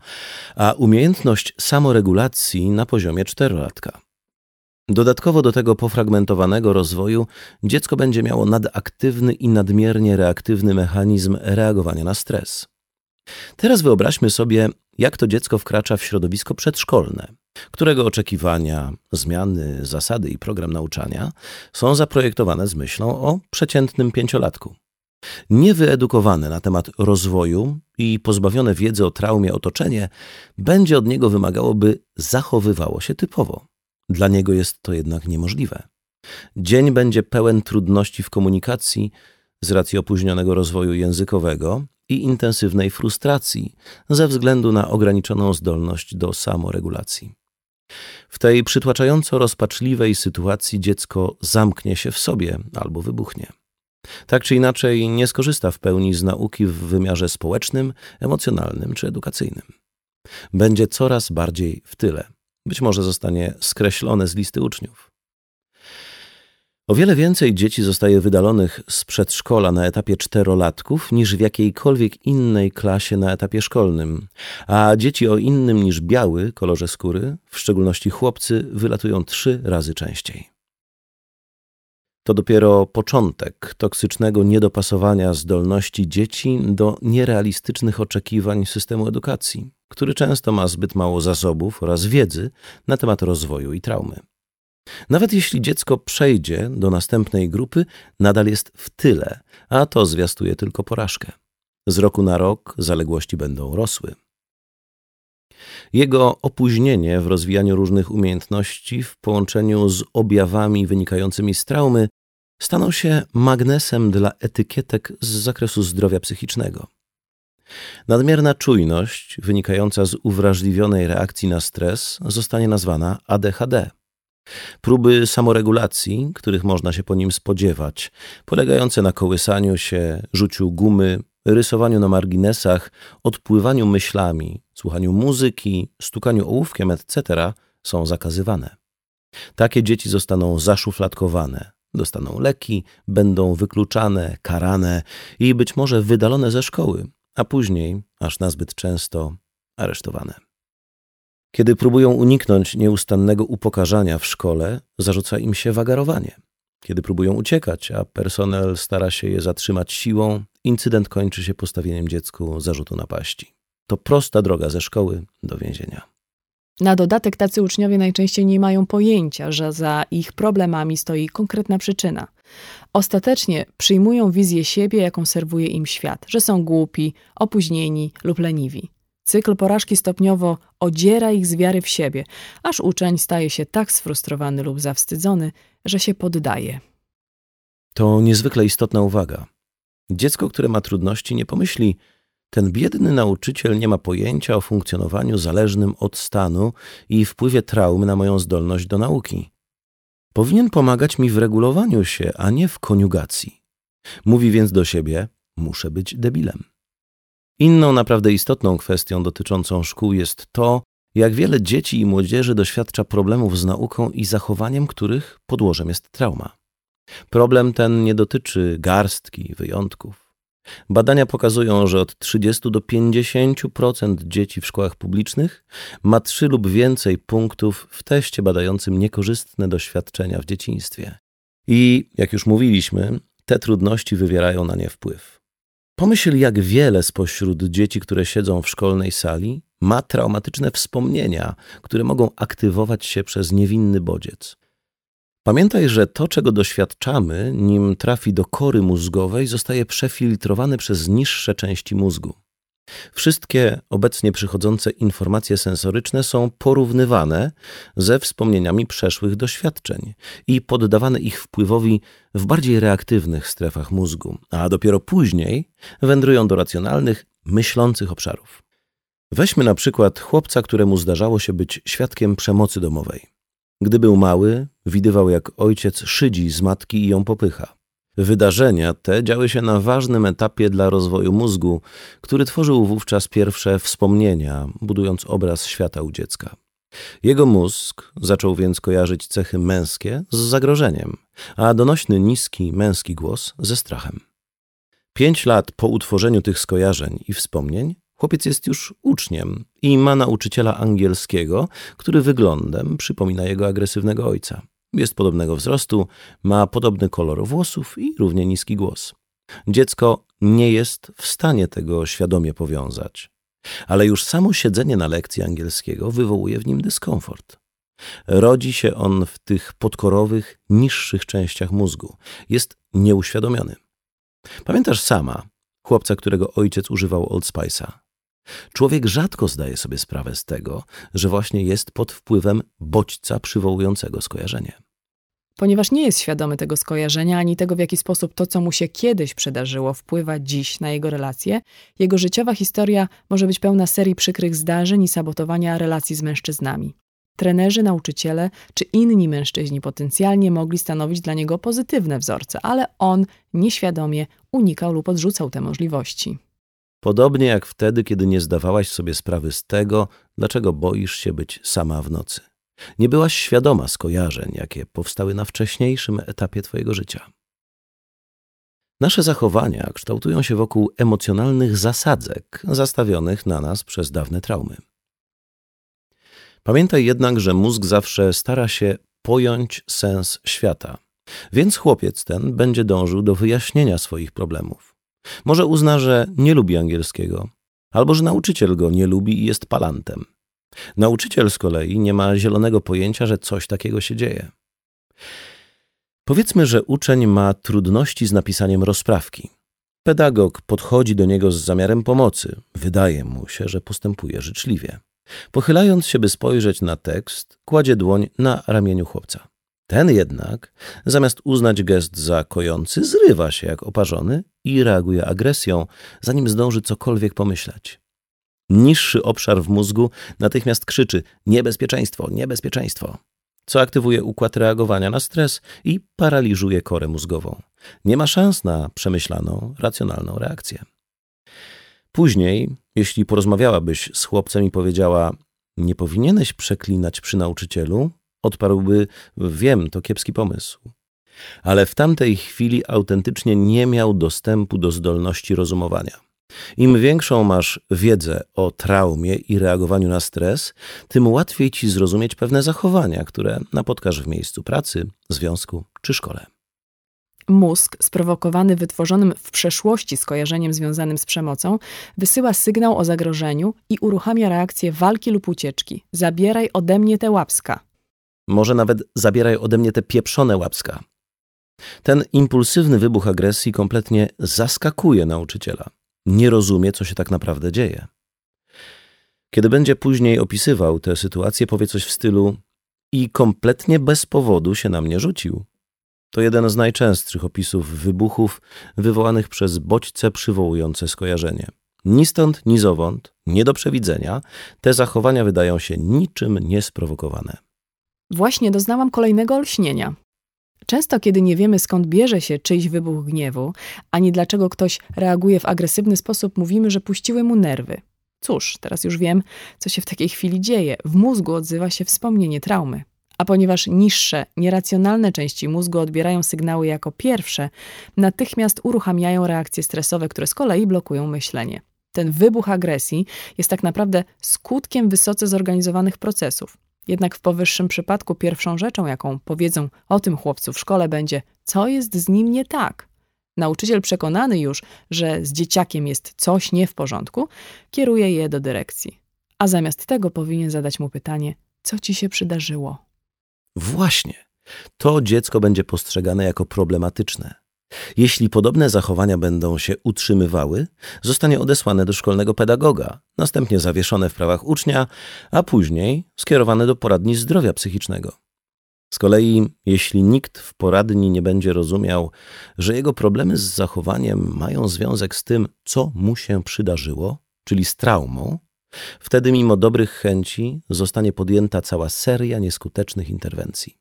S1: a umiejętność samoregulacji na poziomie czterolatka. Dodatkowo do tego pofragmentowanego rozwoju dziecko będzie miało nadaktywny i nadmiernie reaktywny mechanizm reagowania na stres. Teraz wyobraźmy sobie, jak to dziecko wkracza w środowisko przedszkolne, którego oczekiwania, zmiany, zasady i program nauczania są zaprojektowane z myślą o przeciętnym pięciolatku. Niewyedukowane na temat rozwoju i pozbawione wiedzy o traumie otoczenie będzie od niego wymagało, by zachowywało się typowo. Dla niego jest to jednak niemożliwe. Dzień będzie pełen trudności w komunikacji z racji opóźnionego rozwoju językowego i intensywnej frustracji ze względu na ograniczoną zdolność do samoregulacji. W tej przytłaczająco rozpaczliwej sytuacji dziecko zamknie się w sobie albo wybuchnie. Tak czy inaczej nie skorzysta w pełni z nauki w wymiarze społecznym, emocjonalnym czy edukacyjnym. Będzie coraz bardziej w tyle. Być może zostanie skreślone z listy uczniów. O wiele więcej dzieci zostaje wydalonych z przedszkola na etapie czterolatków niż w jakiejkolwiek innej klasie na etapie szkolnym, a dzieci o innym niż biały kolorze skóry, w szczególności chłopcy, wylatują trzy razy częściej. To dopiero początek toksycznego niedopasowania zdolności dzieci do nierealistycznych oczekiwań systemu edukacji, który często ma zbyt mało zasobów oraz wiedzy na temat rozwoju i traumy. Nawet jeśli dziecko przejdzie do następnej grupy, nadal jest w tyle, a to zwiastuje tylko porażkę. Z roku na rok zaległości będą rosły. Jego opóźnienie w rozwijaniu różnych umiejętności w połączeniu z objawami wynikającymi z traumy staną się magnesem dla etykietek z zakresu zdrowia psychicznego. Nadmierna czujność wynikająca z uwrażliwionej reakcji na stres zostanie nazwana ADHD. Próby samoregulacji, których można się po nim spodziewać, polegające na kołysaniu się, rzuciu gumy, rysowaniu na marginesach, odpływaniu myślami, słuchaniu muzyki, stukaniu ołówkiem, etc., są zakazywane. Takie dzieci zostaną zaszufladkowane, dostaną leki, będą wykluczane, karane i być może wydalone ze szkoły, a później, aż nazbyt często, aresztowane. Kiedy próbują uniknąć nieustannego upokarzania w szkole, zarzuca im się wagarowanie. Kiedy próbują uciekać, a personel stara się je zatrzymać siłą, incydent kończy się postawieniem dziecku zarzutu napaści. To prosta droga ze szkoły do więzienia.
S2: Na dodatek tacy uczniowie najczęściej nie mają pojęcia, że za ich problemami stoi konkretna przyczyna. Ostatecznie przyjmują wizję siebie, jaką serwuje im świat, że są głupi, opóźnieni lub leniwi. Cykl porażki stopniowo odziera ich z wiary w siebie, aż uczeń staje się tak sfrustrowany lub zawstydzony, że się poddaje.
S1: To niezwykle istotna uwaga. Dziecko, które ma trudności, nie pomyśli, ten biedny nauczyciel nie ma pojęcia o funkcjonowaniu zależnym od stanu i wpływie traumy na moją zdolność do nauki. Powinien pomagać mi w regulowaniu się, a nie w koniugacji. Mówi więc do siebie: muszę być debilem. Inną naprawdę istotną kwestią dotyczącą szkół jest to, jak wiele dzieci i młodzieży doświadcza problemów z nauką i zachowaniem, których podłożem jest trauma. Problem ten nie dotyczy garstki wyjątków. Badania pokazują, że od 30 do 50% dzieci w szkołach publicznych ma trzy lub więcej punktów w teście badającym niekorzystne doświadczenia w dzieciństwie. I, jak już mówiliśmy, te trudności wywierają na nie wpływ. Pomyśl, jak wiele spośród dzieci, które siedzą w szkolnej sali, ma traumatyczne wspomnienia, które mogą aktywować się przez niewinny bodziec. Pamiętaj, że to, czego doświadczamy, nim trafi do kory mózgowej, zostaje przefiltrowane przez niższe części mózgu. Wszystkie obecnie przychodzące informacje sensoryczne są porównywane ze wspomnieniami przeszłych doświadczeń i poddawane ich wpływowi w bardziej reaktywnych strefach mózgu, a dopiero później wędrują do racjonalnych, myślących obszarów. Weźmy na przykład chłopca, któremu zdarzało się być świadkiem przemocy domowej. Gdy był mały, widywał jak ojciec szydzi z matki i ją popycha. Wydarzenia te działy się na ważnym etapie dla rozwoju mózgu, który tworzył wówczas pierwsze wspomnienia, budując obraz świata u dziecka. Jego mózg zaczął więc kojarzyć cechy męskie z zagrożeniem, a donośny niski męski głos ze strachem. Pięć lat po utworzeniu tych skojarzeń i wspomnień, chłopiec jest już uczniem i ma nauczyciela angielskiego, który wyglądem przypomina jego agresywnego ojca. Jest podobnego wzrostu, ma podobny kolor włosów i równie niski głos. Dziecko nie jest w stanie tego świadomie powiązać, ale już samo siedzenie na lekcji angielskiego wywołuje w nim dyskomfort. Rodzi się on w tych podkorowych, niższych częściach mózgu. Jest nieuświadomiony. Pamiętasz sama chłopca, którego ojciec używał Old Spice'a? Człowiek rzadko zdaje sobie sprawę z tego, że właśnie jest pod wpływem bodźca przywołującego skojarzenie.
S2: Ponieważ nie jest świadomy tego skojarzenia ani tego, w jaki sposób to, co mu się kiedyś przydarzyło, wpływa dziś na jego relacje, jego życiowa historia może być pełna serii przykrych zdarzeń i sabotowania relacji z mężczyznami. Trenerzy, nauczyciele czy inni mężczyźni potencjalnie mogli stanowić dla niego pozytywne wzorce, ale on nieświadomie unikał lub odrzucał te możliwości.
S1: Podobnie jak wtedy, kiedy nie zdawałaś sobie sprawy z tego, dlaczego boisz się być sama w nocy. Nie byłaś świadoma skojarzeń, jakie powstały na wcześniejszym etapie Twojego życia. Nasze zachowania kształtują się wokół emocjonalnych zasadzek zastawionych na nas przez dawne traumy. Pamiętaj jednak, że mózg zawsze stara się pojąć sens świata, więc chłopiec ten będzie dążył do wyjaśnienia swoich problemów. Może uzna, że nie lubi angielskiego, albo że nauczyciel go nie lubi i jest palantem. Nauczyciel z kolei nie ma zielonego pojęcia, że coś takiego się dzieje. Powiedzmy, że uczeń ma trudności z napisaniem rozprawki. Pedagog podchodzi do niego z zamiarem pomocy. Wydaje mu się, że postępuje życzliwie. Pochylając się, by spojrzeć na tekst, kładzie dłoń na ramieniu chłopca. Ten jednak, zamiast uznać gest za kojący, zrywa się jak oparzony i reaguje agresją, zanim zdąży cokolwiek pomyśleć. Niższy obszar w mózgu natychmiast krzyczy niebezpieczeństwo, niebezpieczeństwo, co aktywuje układ reagowania na stres i paraliżuje korę mózgową. Nie ma szans na przemyślaną, racjonalną reakcję. Później, jeśli porozmawiałabyś z chłopcem i powiedziała: Nie powinieneś przeklinać przy nauczycielu, odparłby: Wiem, to kiepski pomysł. Ale w tamtej chwili autentycznie nie miał dostępu do zdolności rozumowania. Im większą masz wiedzę o traumie i reagowaniu na stres, tym łatwiej ci zrozumieć pewne zachowania, które napotkasz w miejscu pracy, związku czy szkole.
S2: Mózg, sprowokowany wytworzonym w przeszłości skojarzeniem związanym z przemocą, wysyła sygnał o zagrożeniu i uruchamia reakcję walki lub ucieczki. Zabieraj ode mnie te łapska.
S1: Może nawet zabieraj ode mnie te pieprzone łapska. Ten impulsywny wybuch agresji kompletnie zaskakuje nauczyciela. Nie rozumie, co się tak naprawdę dzieje. Kiedy będzie później opisywał tę sytuację, powie coś w stylu i kompletnie bez powodu się na mnie rzucił. To jeden z najczęstszych opisów wybuchów wywołanych przez bodźce przywołujące skojarzenie. Ni stąd, ni zowąd, nie do przewidzenia, te zachowania wydają się niczym niesprowokowane.
S2: Właśnie doznałam kolejnego olśnienia. Często, kiedy nie wiemy skąd bierze się czyjś wybuch gniewu, ani dlaczego ktoś reaguje w agresywny sposób, mówimy, że puściły mu nerwy. Cóż, teraz już wiem, co się w takiej chwili dzieje. W mózgu odzywa się wspomnienie traumy. A ponieważ niższe, nieracjonalne części mózgu odbierają sygnały jako pierwsze, natychmiast uruchamiają reakcje stresowe, które z kolei blokują myślenie. Ten wybuch agresji jest tak naprawdę skutkiem wysoce zorganizowanych procesów. Jednak w powyższym przypadku pierwszą rzeczą, jaką powiedzą o tym chłopcu w szkole, będzie, co jest z nim nie tak. Nauczyciel przekonany już, że z dzieciakiem jest coś nie w porządku, kieruje je do dyrekcji. A zamiast tego powinien zadać mu pytanie: co ci się przydarzyło?
S1: Właśnie. To dziecko będzie postrzegane jako problematyczne. Jeśli podobne zachowania będą się utrzymywały, zostanie odesłane do szkolnego pedagoga, następnie zawieszone w prawach ucznia, a później skierowane do poradni zdrowia psychicznego. Z kolei, jeśli nikt w poradni nie będzie rozumiał, że jego problemy z zachowaniem mają związek z tym, co mu się przydarzyło, czyli z traumą, wtedy mimo dobrych chęci zostanie podjęta cała seria nieskutecznych interwencji.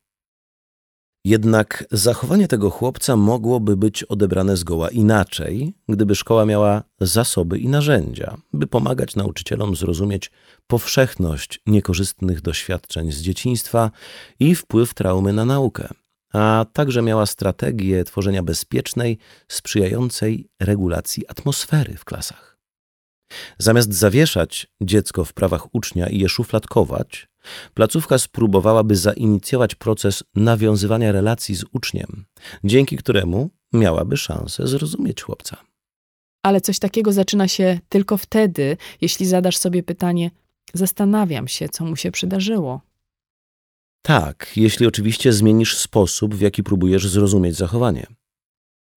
S1: Jednak zachowanie tego chłopca mogłoby być odebrane zgoła inaczej, gdyby szkoła miała zasoby i narzędzia, by pomagać nauczycielom zrozumieć powszechność niekorzystnych doświadczeń z dzieciństwa i wpływ traumy na naukę, a także miała strategię tworzenia bezpiecznej, sprzyjającej regulacji atmosfery w klasach. Zamiast zawieszać dziecko w prawach ucznia i je szufladkować, placówka spróbowałaby zainicjować proces nawiązywania relacji z uczniem, dzięki któremu miałaby szansę zrozumieć chłopca.
S2: Ale coś takiego zaczyna się tylko wtedy, jeśli zadasz sobie pytanie: Zastanawiam się, co mu się przydarzyło.
S1: Tak, jeśli oczywiście zmienisz sposób, w jaki próbujesz zrozumieć zachowanie.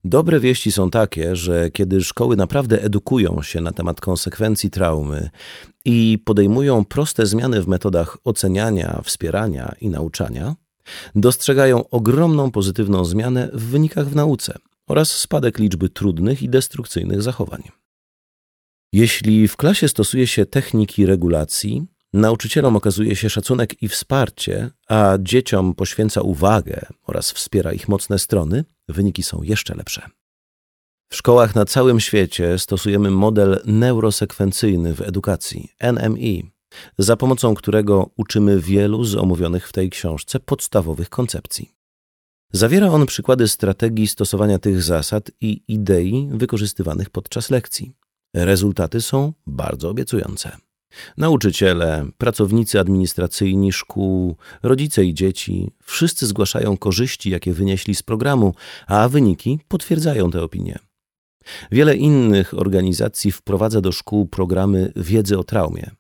S1: Dobre wieści są takie, że kiedy szkoły naprawdę edukują się na temat konsekwencji traumy i podejmują proste zmiany w metodach oceniania, wspierania i nauczania, dostrzegają ogromną pozytywną zmianę w wynikach w nauce oraz spadek liczby trudnych i destrukcyjnych zachowań. Jeśli w klasie stosuje się techniki regulacji, nauczycielom okazuje się szacunek i wsparcie, a dzieciom poświęca uwagę oraz wspiera ich mocne strony, wyniki są jeszcze lepsze. W szkołach na całym świecie stosujemy model neurosekwencyjny w edukacji NMI, za pomocą którego uczymy wielu z omówionych w tej książce podstawowych koncepcji. Zawiera on przykłady strategii stosowania tych zasad i idei wykorzystywanych podczas lekcji. Rezultaty są bardzo obiecujące. Nauczyciele, pracownicy administracyjni szkół, rodzice i dzieci wszyscy zgłaszają korzyści, jakie wynieśli z programu, a wyniki potwierdzają te opinie. Wiele innych organizacji wprowadza do szkół programy wiedzy o traumie.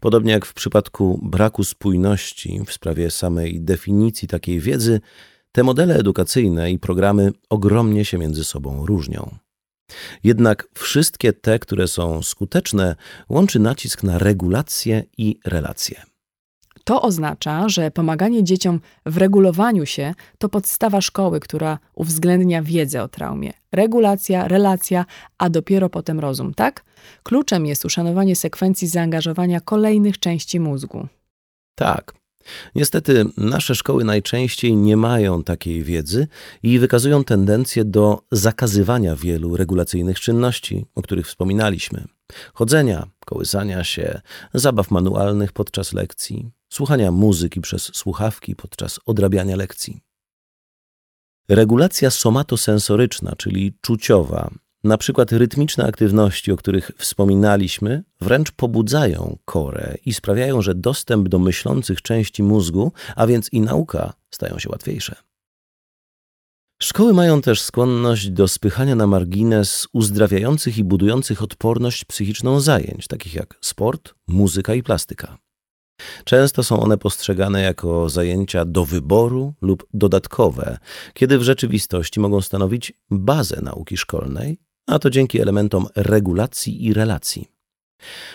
S1: Podobnie jak w przypadku braku spójności w sprawie samej definicji takiej wiedzy, te modele edukacyjne i programy ogromnie się między sobą różnią. Jednak wszystkie te, które są skuteczne, łączy nacisk na regulację i relacje.
S2: To oznacza, że pomaganie dzieciom w regulowaniu się to podstawa szkoły, która uwzględnia wiedzę o traumie. Regulacja, relacja, a dopiero potem rozum, tak? Kluczem jest uszanowanie sekwencji zaangażowania kolejnych części mózgu.
S1: Tak. Niestety, nasze szkoły najczęściej nie mają takiej wiedzy i wykazują tendencję do zakazywania wielu regulacyjnych czynności, o których wspominaliśmy: chodzenia, kołysania się, zabaw manualnych podczas lekcji, słuchania muzyki przez słuchawki podczas odrabiania lekcji. Regulacja somatosensoryczna, czyli czuciowa, na przykład rytmiczne aktywności, o których wspominaliśmy, wręcz pobudzają korę i sprawiają, że dostęp do myślących części mózgu, a więc i nauka, stają się łatwiejsze. Szkoły mają też skłonność do spychania na margines uzdrawiających i budujących odporność psychiczną zajęć, takich jak sport, muzyka i plastyka. Często są one postrzegane jako zajęcia do wyboru lub dodatkowe, kiedy w rzeczywistości mogą stanowić bazę nauki szkolnej, a to dzięki elementom regulacji i relacji.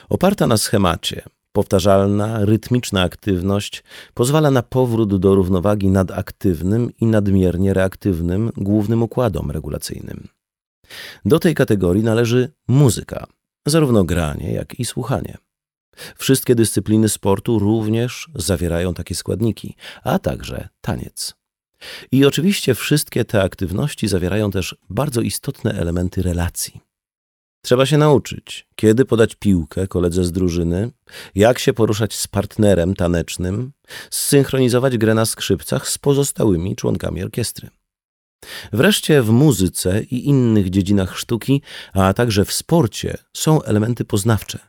S1: Oparta na schemacie, powtarzalna, rytmiczna aktywność pozwala na powrót do równowagi nad aktywnym i nadmiernie reaktywnym głównym układom regulacyjnym. Do tej kategorii należy muzyka, zarówno granie, jak i słuchanie. Wszystkie dyscypliny sportu również zawierają takie składniki, a także taniec. I oczywiście wszystkie te aktywności zawierają też bardzo istotne elementy relacji. Trzeba się nauczyć, kiedy podać piłkę koledze z drużyny, jak się poruszać z partnerem tanecznym, zsynchronizować grę na skrzypcach z pozostałymi członkami orkiestry. Wreszcie w muzyce i innych dziedzinach sztuki, a także w sporcie są elementy poznawcze.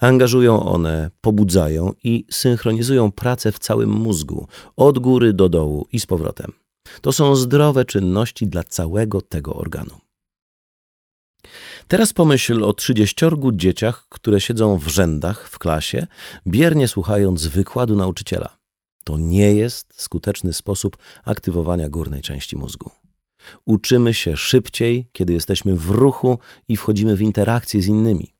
S1: Angażują one, pobudzają i synchronizują pracę w całym mózgu, od góry do dołu i z powrotem. To są zdrowe czynności dla całego tego organu. Teraz pomyśl o trzydzieściorgu dzieciach, które siedzą w rzędach w klasie, biernie słuchając wykładu nauczyciela. To nie jest skuteczny sposób aktywowania górnej części mózgu. Uczymy się szybciej, kiedy jesteśmy w ruchu i wchodzimy w interakcję z innymi.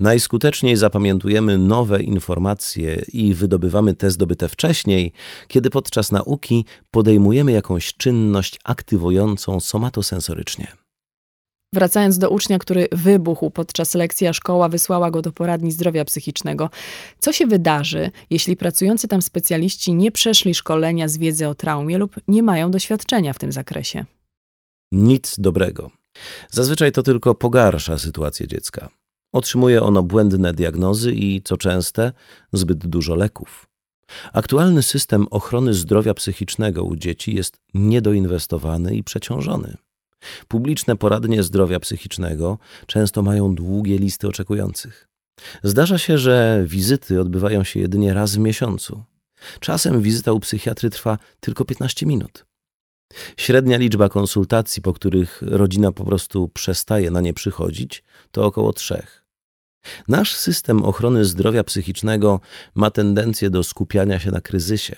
S1: Najskuteczniej zapamiętujemy nowe informacje i wydobywamy te zdobyte wcześniej, kiedy podczas nauki podejmujemy jakąś czynność aktywującą somatosensorycznie.
S2: Wracając do ucznia, który wybuchł podczas lekcji, a szkoła wysłała go do poradni zdrowia psychicznego. Co się wydarzy, jeśli pracujący tam specjaliści nie przeszli szkolenia z wiedzy o traumie lub nie mają doświadczenia w tym zakresie?
S1: Nic dobrego. Zazwyczaj to tylko pogarsza sytuację dziecka. Otrzymuje ono błędne diagnozy i, co częste, zbyt dużo leków. Aktualny system ochrony zdrowia psychicznego u dzieci jest niedoinwestowany i przeciążony. Publiczne poradnie zdrowia psychicznego często mają długie listy oczekujących. Zdarza się, że wizyty odbywają się jedynie raz w miesiącu. Czasem wizyta u psychiatry trwa tylko 15 minut. Średnia liczba konsultacji, po których rodzina po prostu przestaje na nie przychodzić, to około trzech. Nasz system ochrony zdrowia psychicznego ma tendencję do skupiania się na kryzysie.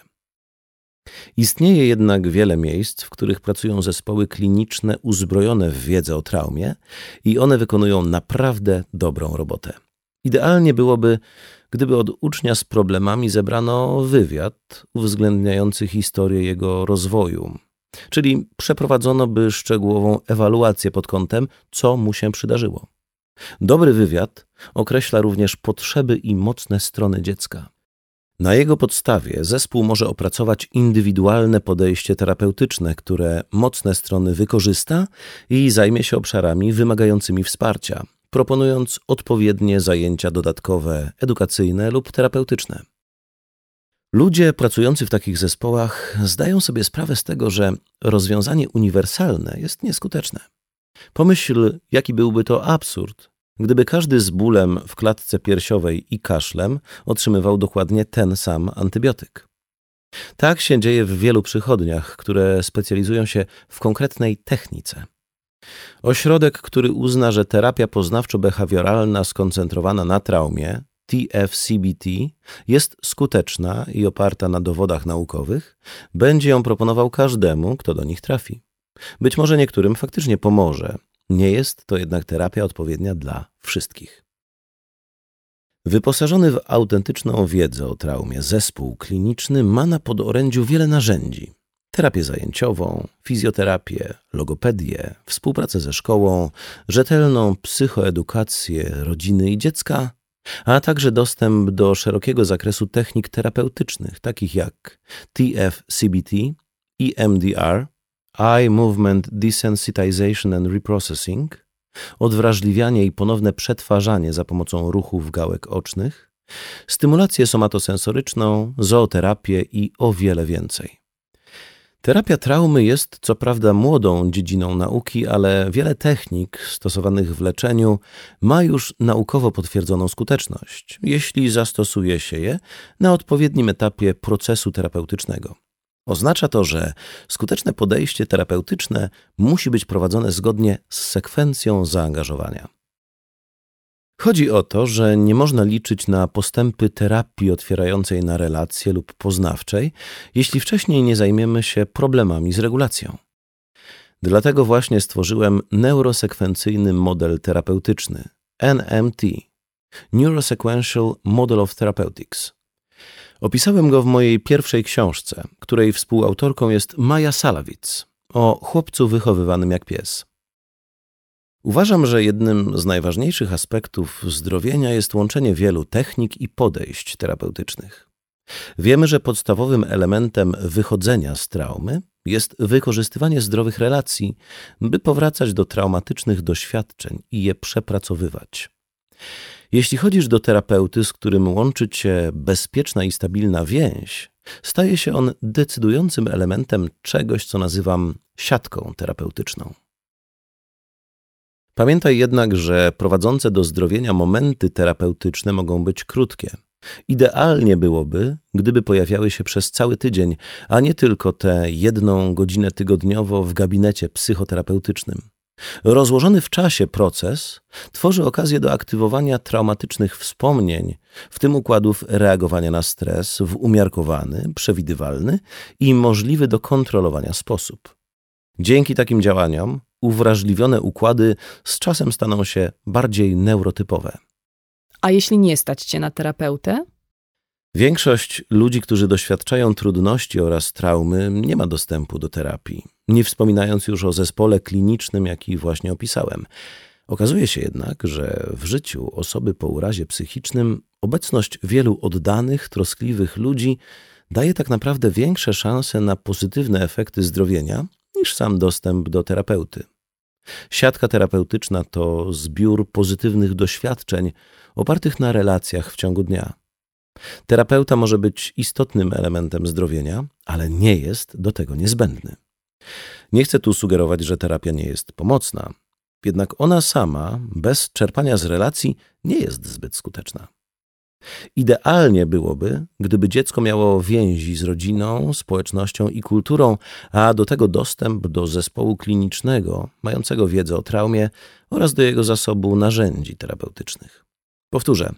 S1: Istnieje jednak wiele miejsc, w których pracują zespoły kliniczne uzbrojone w wiedzę o traumie i one wykonują naprawdę dobrą robotę. Idealnie byłoby, gdyby od ucznia z problemami zebrano wywiad uwzględniający historię jego rozwoju, czyli przeprowadzono by szczegółową ewaluację pod kątem, co mu się przydarzyło. Dobry wywiad określa również potrzeby i mocne strony dziecka. Na jego podstawie zespół może opracować indywidualne podejście terapeutyczne, które mocne strony wykorzysta i zajmie się obszarami wymagającymi wsparcia, proponując odpowiednie zajęcia dodatkowe, edukacyjne lub terapeutyczne. Ludzie pracujący w takich zespołach zdają sobie sprawę z tego, że rozwiązanie uniwersalne jest nieskuteczne. Pomyśl, jaki byłby to absurd, gdyby każdy z bólem w klatce piersiowej i kaszlem otrzymywał dokładnie ten sam antybiotyk. Tak się dzieje w wielu przychodniach, które specjalizują się w konkretnej technice. Ośrodek, który uzna, że terapia poznawczo-behawioralna skoncentrowana na traumie, TFCBT, jest skuteczna i oparta na dowodach naukowych, będzie ją proponował każdemu, kto do nich trafi. Być może niektórym faktycznie pomoże. Nie jest to jednak terapia odpowiednia dla wszystkich. Wyposażony w autentyczną wiedzę o traumie zespół kliniczny ma na podorędziu wiele narzędzi. Terapię zajęciową, fizjoterapię, logopedię, współpracę ze szkołą, rzetelną psychoedukację rodziny i dziecka, a także dostęp do szerokiego zakresu technik terapeutycznych, takich jak TFCBT, EMDR, Eye Movement Desensitization and Reprocessing, odwrażliwianie i ponowne przetwarzanie za pomocą ruchów gałek ocznych, stymulację somatosensoryczną, zooterapię i o wiele więcej. Terapia traumy jest co prawda młodą dziedziną nauki, ale wiele technik stosowanych w leczeniu ma już naukowo potwierdzoną skuteczność, jeśli zastosuje się je na odpowiednim etapie procesu terapeutycznego. Oznacza to, że skuteczne podejście terapeutyczne musi być prowadzone zgodnie z sekwencją zaangażowania. Chodzi o to, że nie można liczyć na postępy terapii otwierającej na relacje lub poznawczej, jeśli wcześniej nie zajmiemy się problemami z regulacją. Dlatego właśnie stworzyłem neurosekwencyjny model terapeutyczny NMT Neurosequential Model of Therapeutics Opisałem go w mojej pierwszej książce, której współautorką jest Maja Salawic o chłopcu wychowywanym jak pies. Uważam, że jednym z najważniejszych aspektów zdrowienia jest łączenie wielu technik i podejść terapeutycznych. Wiemy, że podstawowym elementem wychodzenia z traumy jest wykorzystywanie zdrowych relacji, by powracać do traumatycznych doświadczeń i je przepracowywać. Jeśli chodzisz do terapeuty, z którym łączy cię bezpieczna i stabilna więź, staje się on decydującym elementem czegoś, co nazywam siatką terapeutyczną. Pamiętaj jednak, że prowadzące do zdrowienia momenty terapeutyczne mogą być krótkie. Idealnie byłoby, gdyby pojawiały się przez cały tydzień, a nie tylko tę jedną godzinę tygodniowo w gabinecie psychoterapeutycznym. Rozłożony w czasie proces tworzy okazję do aktywowania traumatycznych wspomnień, w tym układów reagowania na stres w umiarkowany, przewidywalny i możliwy do kontrolowania sposób. Dzięki takim działaniom uwrażliwione układy z czasem staną się bardziej neurotypowe.
S2: A jeśli nie stać cię na terapeutę?
S1: Większość ludzi, którzy doświadczają trudności oraz traumy, nie ma dostępu do terapii, nie wspominając już o zespole klinicznym, jaki właśnie opisałem. Okazuje się jednak, że w życiu osoby po urazie psychicznym obecność wielu oddanych, troskliwych ludzi daje tak naprawdę większe szanse na pozytywne efekty zdrowienia niż sam dostęp do terapeuty. Siatka terapeutyczna to zbiór pozytywnych doświadczeń opartych na relacjach w ciągu dnia. Terapeuta może być istotnym elementem zdrowienia, ale nie jest do tego niezbędny. Nie chcę tu sugerować, że terapia nie jest pomocna, jednak ona sama, bez czerpania z relacji, nie jest zbyt skuteczna. Idealnie byłoby, gdyby dziecko miało więzi z rodziną, społecznością i kulturą, a do tego dostęp do zespołu klinicznego, mającego wiedzę o traumie oraz do jego zasobu narzędzi terapeutycznych. Powtórzę.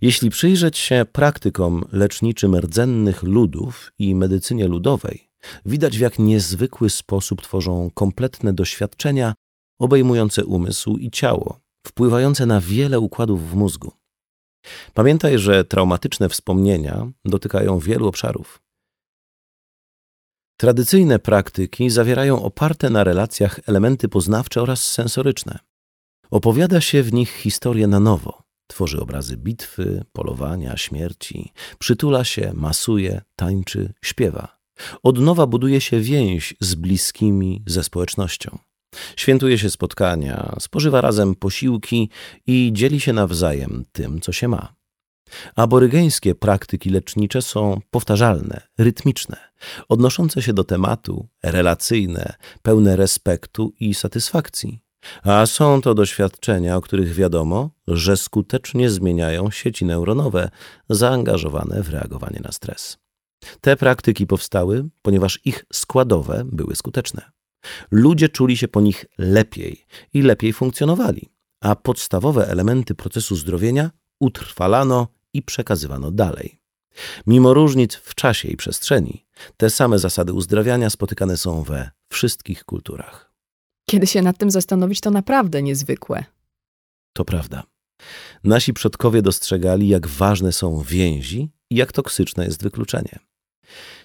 S1: Jeśli przyjrzeć się praktykom leczniczym rdzennych ludów i medycynie ludowej, widać w jak niezwykły sposób tworzą kompletne doświadczenia obejmujące umysł i ciało, wpływające na wiele układów w mózgu. Pamiętaj, że traumatyczne wspomnienia dotykają wielu obszarów. Tradycyjne praktyki zawierają oparte na relacjach elementy poznawcze oraz sensoryczne. Opowiada się w nich historię na nowo. Tworzy obrazy bitwy, polowania, śmierci, przytula się, masuje, tańczy, śpiewa. Od nowa buduje się więź z bliskimi, ze społecznością. Świętuje się spotkania, spożywa razem posiłki i dzieli się nawzajem tym, co się ma. Aborygeńskie praktyki lecznicze są powtarzalne, rytmiczne, odnoszące się do tematu, relacyjne, pełne respektu i satysfakcji. A są to doświadczenia, o których wiadomo, że skutecznie zmieniają sieci neuronowe zaangażowane w reagowanie na stres. Te praktyki powstały, ponieważ ich składowe były skuteczne. Ludzie czuli się po nich lepiej i lepiej funkcjonowali, a podstawowe elementy procesu zdrowienia utrwalano i przekazywano dalej. Mimo różnic w czasie i przestrzeni, te same zasady uzdrawiania spotykane są we wszystkich kulturach.
S2: Kiedy się nad tym zastanowić, to naprawdę niezwykłe.
S1: To prawda. Nasi przodkowie dostrzegali, jak ważne są więzi i jak toksyczne jest wykluczenie.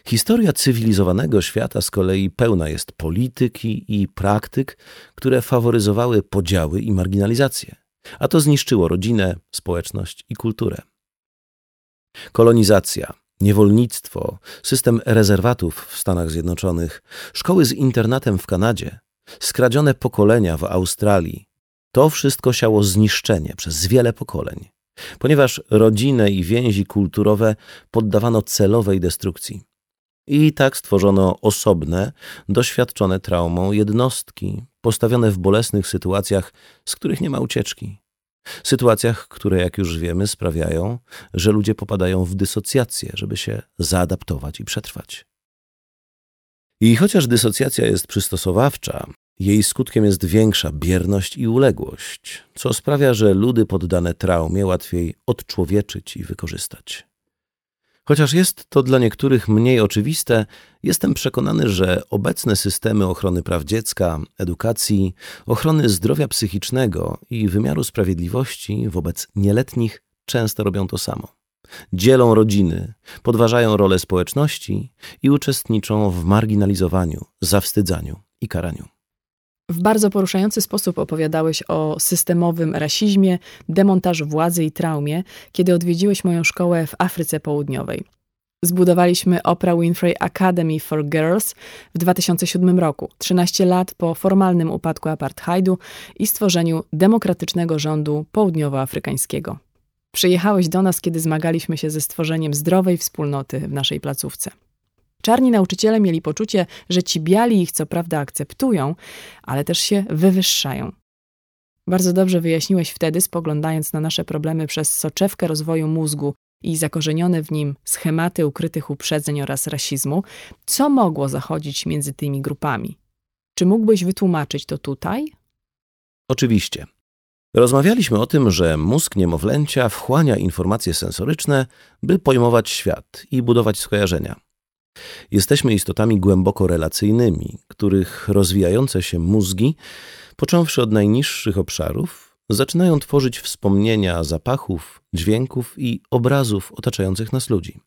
S1: Historia cywilizowanego świata z kolei pełna jest polityki i praktyk, które faworyzowały podziały i marginalizację, a to zniszczyło rodzinę, społeczność i kulturę. Kolonizacja, niewolnictwo, system rezerwatów w Stanach Zjednoczonych, szkoły z internatem w Kanadzie, skradzione pokolenia w Australii to wszystko siało zniszczenie przez wiele pokoleń, ponieważ rodzinę i więzi kulturowe poddawano celowej destrukcji. I tak stworzono osobne, doświadczone traumą jednostki, postawione w bolesnych sytuacjach, z których nie ma ucieczki. Sytuacjach, które, jak już wiemy, sprawiają, że ludzie popadają w dysocjację, żeby się zaadaptować i przetrwać. I chociaż dysocjacja jest przystosowawcza, jej skutkiem jest większa bierność i uległość, co sprawia, że ludy poddane traumie łatwiej odczłowieczyć i wykorzystać. Chociaż jest to dla niektórych mniej oczywiste, jestem przekonany, że obecne systemy ochrony praw dziecka, edukacji, ochrony zdrowia psychicznego i wymiaru sprawiedliwości wobec nieletnich często robią to samo. Dzielą rodziny, podważają rolę społeczności i uczestniczą w marginalizowaniu, zawstydzaniu i karaniu.
S2: W bardzo poruszający sposób opowiadałeś o systemowym rasizmie, demontażu władzy i traumie, kiedy odwiedziłeś moją szkołę w Afryce Południowej. Zbudowaliśmy Oprah Winfrey Academy for Girls w 2007 roku, 13 lat po formalnym upadku apartheidu i stworzeniu demokratycznego rządu południowoafrykańskiego. Przyjechałeś do nas, kiedy zmagaliśmy się ze stworzeniem zdrowej wspólnoty w naszej placówce. Czarni nauczyciele mieli poczucie, że ci biali ich co prawda akceptują, ale też się wywyższają. Bardzo dobrze wyjaśniłeś wtedy, spoglądając na nasze problemy przez soczewkę rozwoju mózgu i zakorzenione w nim schematy ukrytych uprzedzeń oraz rasizmu, co mogło zachodzić między tymi grupami. Czy mógłbyś wytłumaczyć to tutaj?
S1: Oczywiście. Rozmawialiśmy o tym, że mózg niemowlęcia wchłania informacje sensoryczne, by pojmować świat i budować skojarzenia. Jesteśmy istotami głęboko relacyjnymi, których rozwijające się mózgi, począwszy od najniższych obszarów, zaczynają tworzyć wspomnienia zapachów, dźwięków i obrazów otaczających nas ludzi.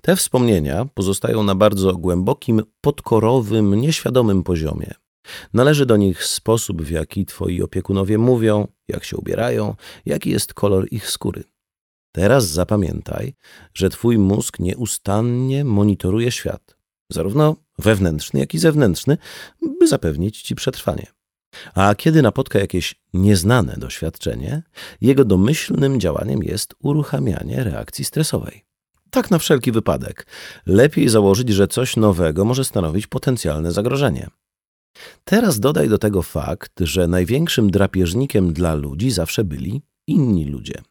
S1: Te wspomnienia pozostają na bardzo głębokim, podkorowym, nieświadomym poziomie. Należy do nich sposób, w jaki twoi opiekunowie mówią, jak się ubierają, jaki jest kolor ich skóry. Teraz zapamiętaj, że twój mózg nieustannie monitoruje świat, zarówno wewnętrzny, jak i zewnętrzny, by zapewnić ci przetrwanie. A kiedy napotka jakieś nieznane doświadczenie, jego domyślnym działaniem jest uruchamianie reakcji stresowej. Tak na wszelki wypadek. Lepiej założyć, że coś nowego może stanowić potencjalne zagrożenie. Teraz dodaj do tego fakt, że największym drapieżnikiem dla ludzi zawsze byli inni ludzie.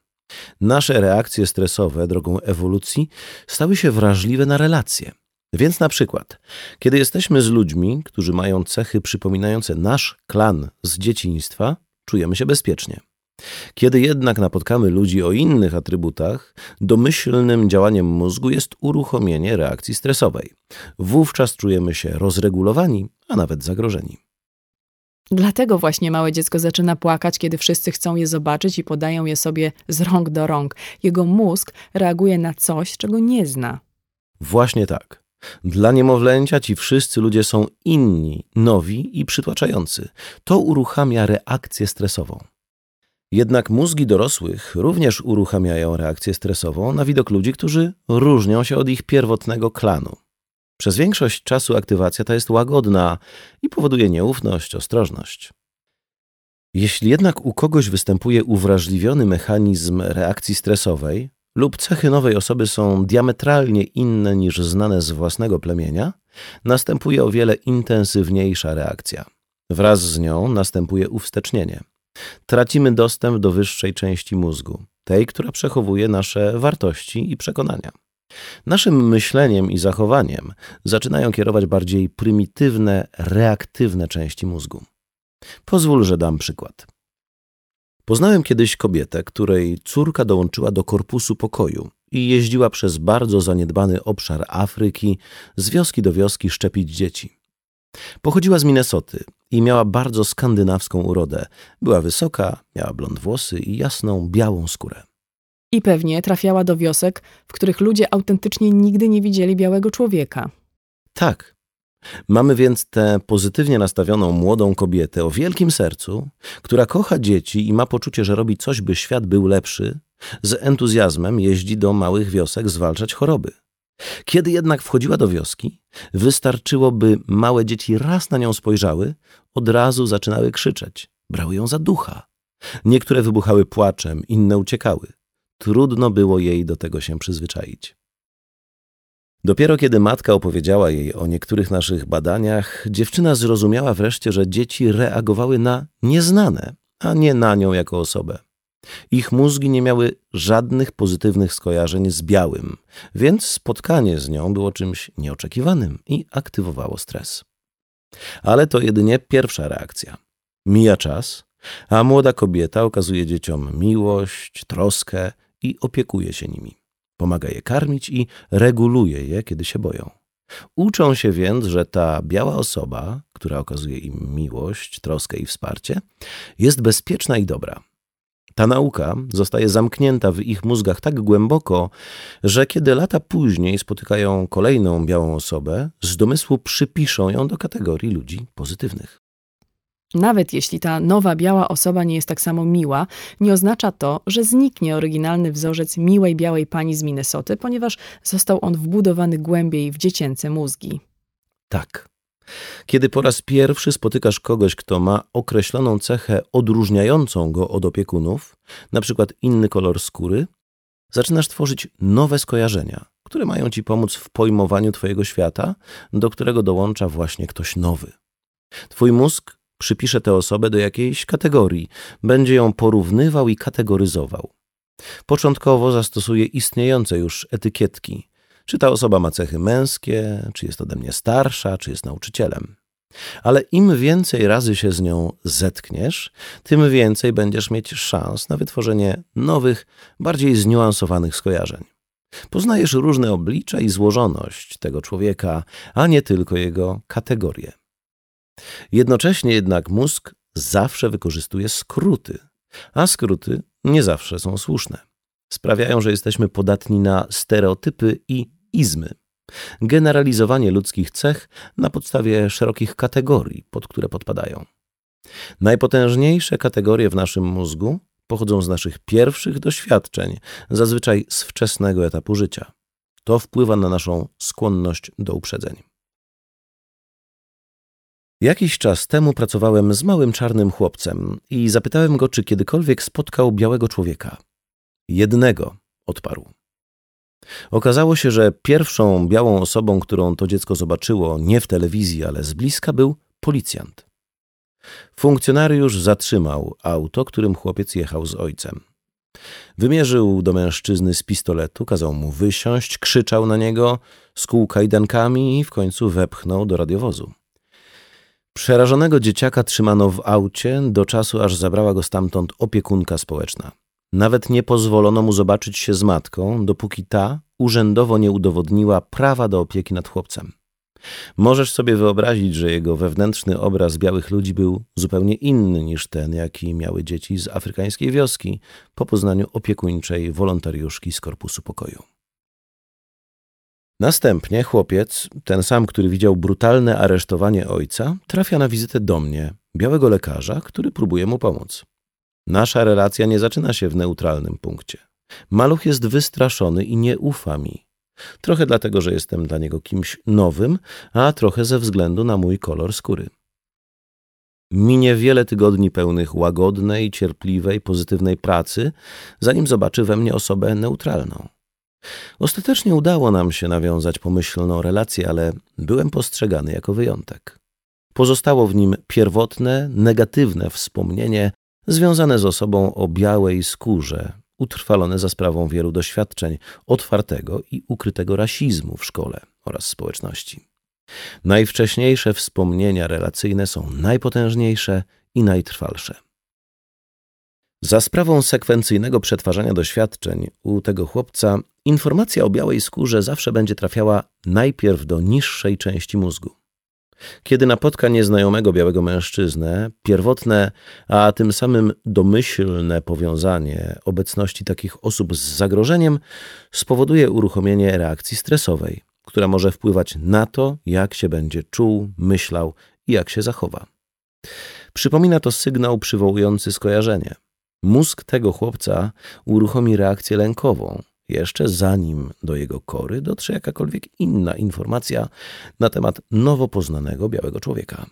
S1: Nasze reakcje stresowe drogą ewolucji stały się wrażliwe na relacje. Więc na przykład, kiedy jesteśmy z ludźmi, którzy mają cechy przypominające nasz klan z dzieciństwa, czujemy się bezpiecznie. Kiedy jednak napotkamy ludzi o innych atrybutach, domyślnym działaniem mózgu jest uruchomienie reakcji stresowej. Wówczas czujemy się rozregulowani, a nawet zagrożeni.
S2: Dlatego właśnie małe dziecko zaczyna płakać, kiedy wszyscy chcą je zobaczyć i podają je sobie z rąk do rąk. Jego mózg reaguje na coś, czego nie zna.
S1: Właśnie tak. Dla niemowlęcia ci wszyscy ludzie są inni, nowi i przytłaczający. To uruchamia reakcję stresową. Jednak mózgi dorosłych również uruchamiają reakcję stresową na widok ludzi, którzy różnią się od ich pierwotnego klanu. Przez większość czasu aktywacja ta jest łagodna i powoduje nieufność, ostrożność. Jeśli jednak u kogoś występuje uwrażliwiony mechanizm reakcji stresowej lub cechy nowej osoby są diametralnie inne niż znane z własnego plemienia, następuje o wiele intensywniejsza reakcja. Wraz z nią następuje uwstecznienie. Tracimy dostęp do wyższej części mózgu, tej, która przechowuje nasze wartości i przekonania. Naszym myśleniem i zachowaniem zaczynają kierować bardziej prymitywne, reaktywne części mózgu. Pozwól, że dam przykład. Poznałem kiedyś kobietę, której córka dołączyła do korpusu pokoju i jeździła przez bardzo zaniedbany obszar Afryki z wioski do wioski szczepić dzieci. Pochodziła z Minnesoty i miała bardzo skandynawską urodę. Była wysoka, miała blond włosy i jasną, białą skórę.
S2: I pewnie trafiała do wiosek, w których ludzie autentycznie nigdy nie widzieli białego człowieka.
S1: Tak. Mamy więc tę pozytywnie nastawioną młodą kobietę o wielkim sercu, która kocha dzieci i ma poczucie, że robi coś, by świat był lepszy, z entuzjazmem jeździ do małych wiosek zwalczać choroby. Kiedy jednak wchodziła do wioski, wystarczyło, by małe dzieci raz na nią spojrzały, od razu zaczynały krzyczeć. Brały ją za ducha. Niektóre wybuchały płaczem, inne uciekały. Trudno było jej do tego się przyzwyczaić. Dopiero kiedy matka opowiedziała jej o niektórych naszych badaniach, dziewczyna zrozumiała wreszcie, że dzieci reagowały na nieznane, a nie na nią jako osobę. Ich mózgi nie miały żadnych pozytywnych skojarzeń z białym, więc spotkanie z nią było czymś nieoczekiwanym i aktywowało stres. Ale to jedynie pierwsza reakcja. Mija czas, a młoda kobieta okazuje dzieciom miłość, troskę i opiekuje się nimi. Pomaga je karmić i reguluje je, kiedy się boją. Uczą się więc, że ta biała osoba, która okazuje im miłość, troskę i wsparcie, jest bezpieczna i dobra ta nauka zostaje zamknięta w ich mózgach tak głęboko, że kiedy lata później spotykają kolejną białą osobę, z domysłu przypiszą ją do kategorii ludzi pozytywnych.
S2: Nawet jeśli ta nowa biała osoba nie jest tak samo miła, nie oznacza to, że zniknie oryginalny wzorzec miłej białej pani z Minnesoty, ponieważ został on wbudowany głębiej w dziecięce mózgi.
S1: Tak. Kiedy po raz pierwszy spotykasz kogoś, kto ma określoną cechę odróżniającą go od opiekunów, na przykład inny kolor skóry, zaczynasz tworzyć nowe skojarzenia, które mają ci pomóc w pojmowaniu Twojego świata, do którego dołącza właśnie ktoś nowy. Twój mózg przypisze tę osobę do jakiejś kategorii, będzie ją porównywał i kategoryzował. Początkowo zastosuje istniejące już etykietki, czy ta osoba ma cechy męskie, czy jest ode mnie starsza, czy jest nauczycielem. Ale im więcej razy się z nią zetkniesz, tym więcej będziesz mieć szans na wytworzenie nowych, bardziej zniuansowanych skojarzeń. Poznajesz różne oblicza i złożoność tego człowieka, a nie tylko jego kategorie. Jednocześnie jednak mózg zawsze wykorzystuje skróty, a skróty nie zawsze są słuszne. Sprawiają, że jesteśmy podatni na stereotypy i izmy. Generalizowanie ludzkich cech na podstawie szerokich kategorii, pod które podpadają. Najpotężniejsze kategorie w naszym mózgu pochodzą z naszych pierwszych doświadczeń, zazwyczaj z wczesnego etapu życia. To wpływa na naszą skłonność do uprzedzeń. Jakiś czas temu pracowałem z małym czarnym chłopcem i zapytałem go, czy kiedykolwiek spotkał białego człowieka. Jednego, odparł. Okazało się, że pierwszą białą osobą, którą to dziecko zobaczyło nie w telewizji, ale z bliska, był policjant. Funkcjonariusz zatrzymał auto, którym chłopiec jechał z ojcem. Wymierzył do mężczyzny z pistoletu, kazał mu wysiąść, krzyczał na niego, skół kajdankami i w końcu wepchnął do radiowozu. Przerażonego dzieciaka trzymano w aucie do czasu, aż zabrała go stamtąd opiekunka społeczna. Nawet nie pozwolono mu zobaczyć się z matką, dopóki ta urzędowo nie udowodniła prawa do opieki nad chłopcem. Możesz sobie wyobrazić, że jego wewnętrzny obraz białych ludzi był zupełnie inny niż ten, jaki miały dzieci z afrykańskiej wioski po poznaniu opiekuńczej wolontariuszki z Korpusu Pokoju. Następnie chłopiec, ten sam, który widział brutalne aresztowanie ojca, trafia na wizytę do mnie, białego lekarza, który próbuje mu pomóc. Nasza relacja nie zaczyna się w neutralnym punkcie. Maluch jest wystraszony i nie ufa mi. Trochę dlatego, że jestem dla niego kimś nowym, a trochę ze względu na mój kolor skóry. Minie wiele tygodni pełnych łagodnej, cierpliwej, pozytywnej pracy, zanim zobaczy we mnie osobę neutralną. Ostatecznie udało nam się nawiązać pomyślną relację, ale byłem postrzegany jako wyjątek. Pozostało w nim pierwotne, negatywne wspomnienie związane z osobą o białej skórze, utrwalone za sprawą wielu doświadczeń otwartego i ukrytego rasizmu w szkole oraz społeczności. Najwcześniejsze wspomnienia relacyjne są najpotężniejsze i najtrwalsze. Za sprawą sekwencyjnego przetwarzania doświadczeń u tego chłopca informacja o białej skórze zawsze będzie trafiała najpierw do niższej części mózgu. Kiedy napotka nieznajomego białego mężczyznę, pierwotne, a tym samym domyślne powiązanie obecności takich osób z zagrożeniem spowoduje uruchomienie reakcji stresowej, która może wpływać na to, jak się będzie czuł, myślał i jak się zachowa. Przypomina to sygnał przywołujący skojarzenie. Mózg tego chłopca uruchomi reakcję lękową, jeszcze zanim do jego kory dotrze jakakolwiek inna informacja na temat nowo poznanego białego człowieka.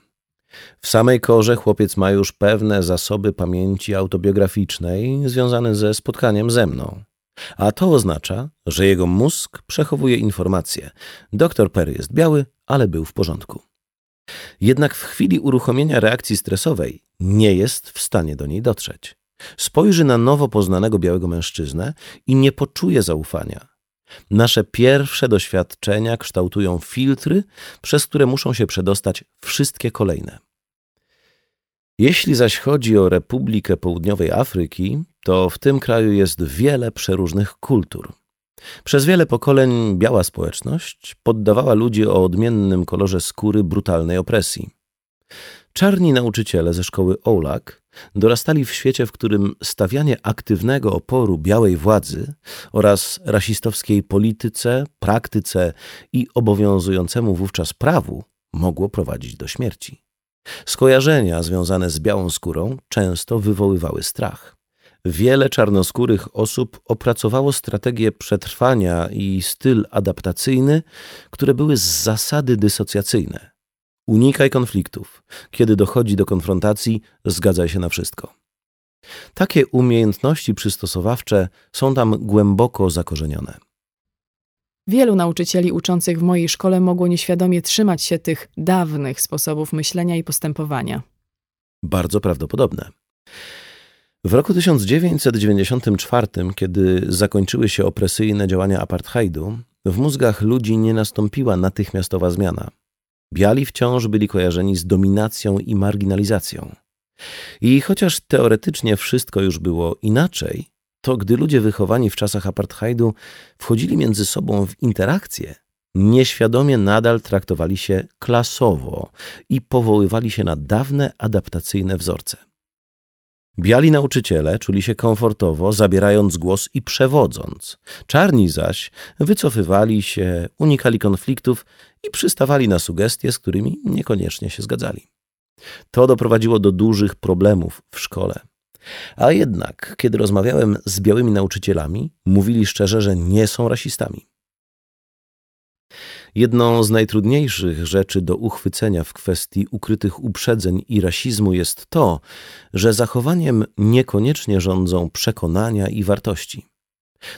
S1: W samej korze chłopiec ma już pewne zasoby pamięci autobiograficznej związane ze spotkaniem ze mną. A to oznacza, że jego mózg przechowuje informacje. Doktor Perry jest biały, ale był w porządku. Jednak w chwili uruchomienia reakcji stresowej nie jest w stanie do niej dotrzeć. Spojrzy na nowo poznanego białego mężczyznę i nie poczuje zaufania. Nasze pierwsze doświadczenia kształtują filtry, przez które muszą się przedostać wszystkie kolejne. Jeśli zaś chodzi o Republikę Południowej Afryki, to w tym kraju jest wiele przeróżnych kultur. Przez wiele pokoleń biała społeczność poddawała ludzi o odmiennym kolorze skóry brutalnej opresji. Czarni nauczyciele ze szkoły Oulak dorastali w świecie, w którym stawianie aktywnego oporu białej władzy oraz rasistowskiej polityce, praktyce i obowiązującemu wówczas prawu mogło prowadzić do śmierci. Skojarzenia związane z białą skórą często wywoływały strach. Wiele czarnoskórych osób opracowało strategie przetrwania i styl adaptacyjny, które były z zasady dysocjacyjne. Unikaj konfliktów. Kiedy dochodzi do konfrontacji, zgadzaj się na wszystko. Takie umiejętności przystosowawcze są tam głęboko zakorzenione.
S2: Wielu nauczycieli uczących w mojej szkole mogło nieświadomie trzymać się tych dawnych sposobów myślenia i postępowania.
S1: Bardzo prawdopodobne. W roku 1994, kiedy zakończyły się opresyjne działania apartheidu, w mózgach ludzi nie nastąpiła natychmiastowa zmiana. Biali wciąż byli kojarzeni z dominacją i marginalizacją. I chociaż teoretycznie wszystko już było inaczej, to gdy ludzie wychowani w czasach apartheidu wchodzili między sobą w interakcje, nieświadomie nadal traktowali się klasowo i powoływali się na dawne adaptacyjne wzorce. Biali nauczyciele czuli się komfortowo, zabierając głos i przewodząc. Czarni zaś wycofywali się, unikali konfliktów i przystawali na sugestie, z którymi niekoniecznie się zgadzali. To doprowadziło do dużych problemów w szkole. A jednak, kiedy rozmawiałem z białymi nauczycielami, mówili szczerze, że nie są rasistami. Jedną z najtrudniejszych rzeczy do uchwycenia w kwestii ukrytych uprzedzeń i rasizmu jest to, że zachowaniem niekoniecznie rządzą przekonania i wartości.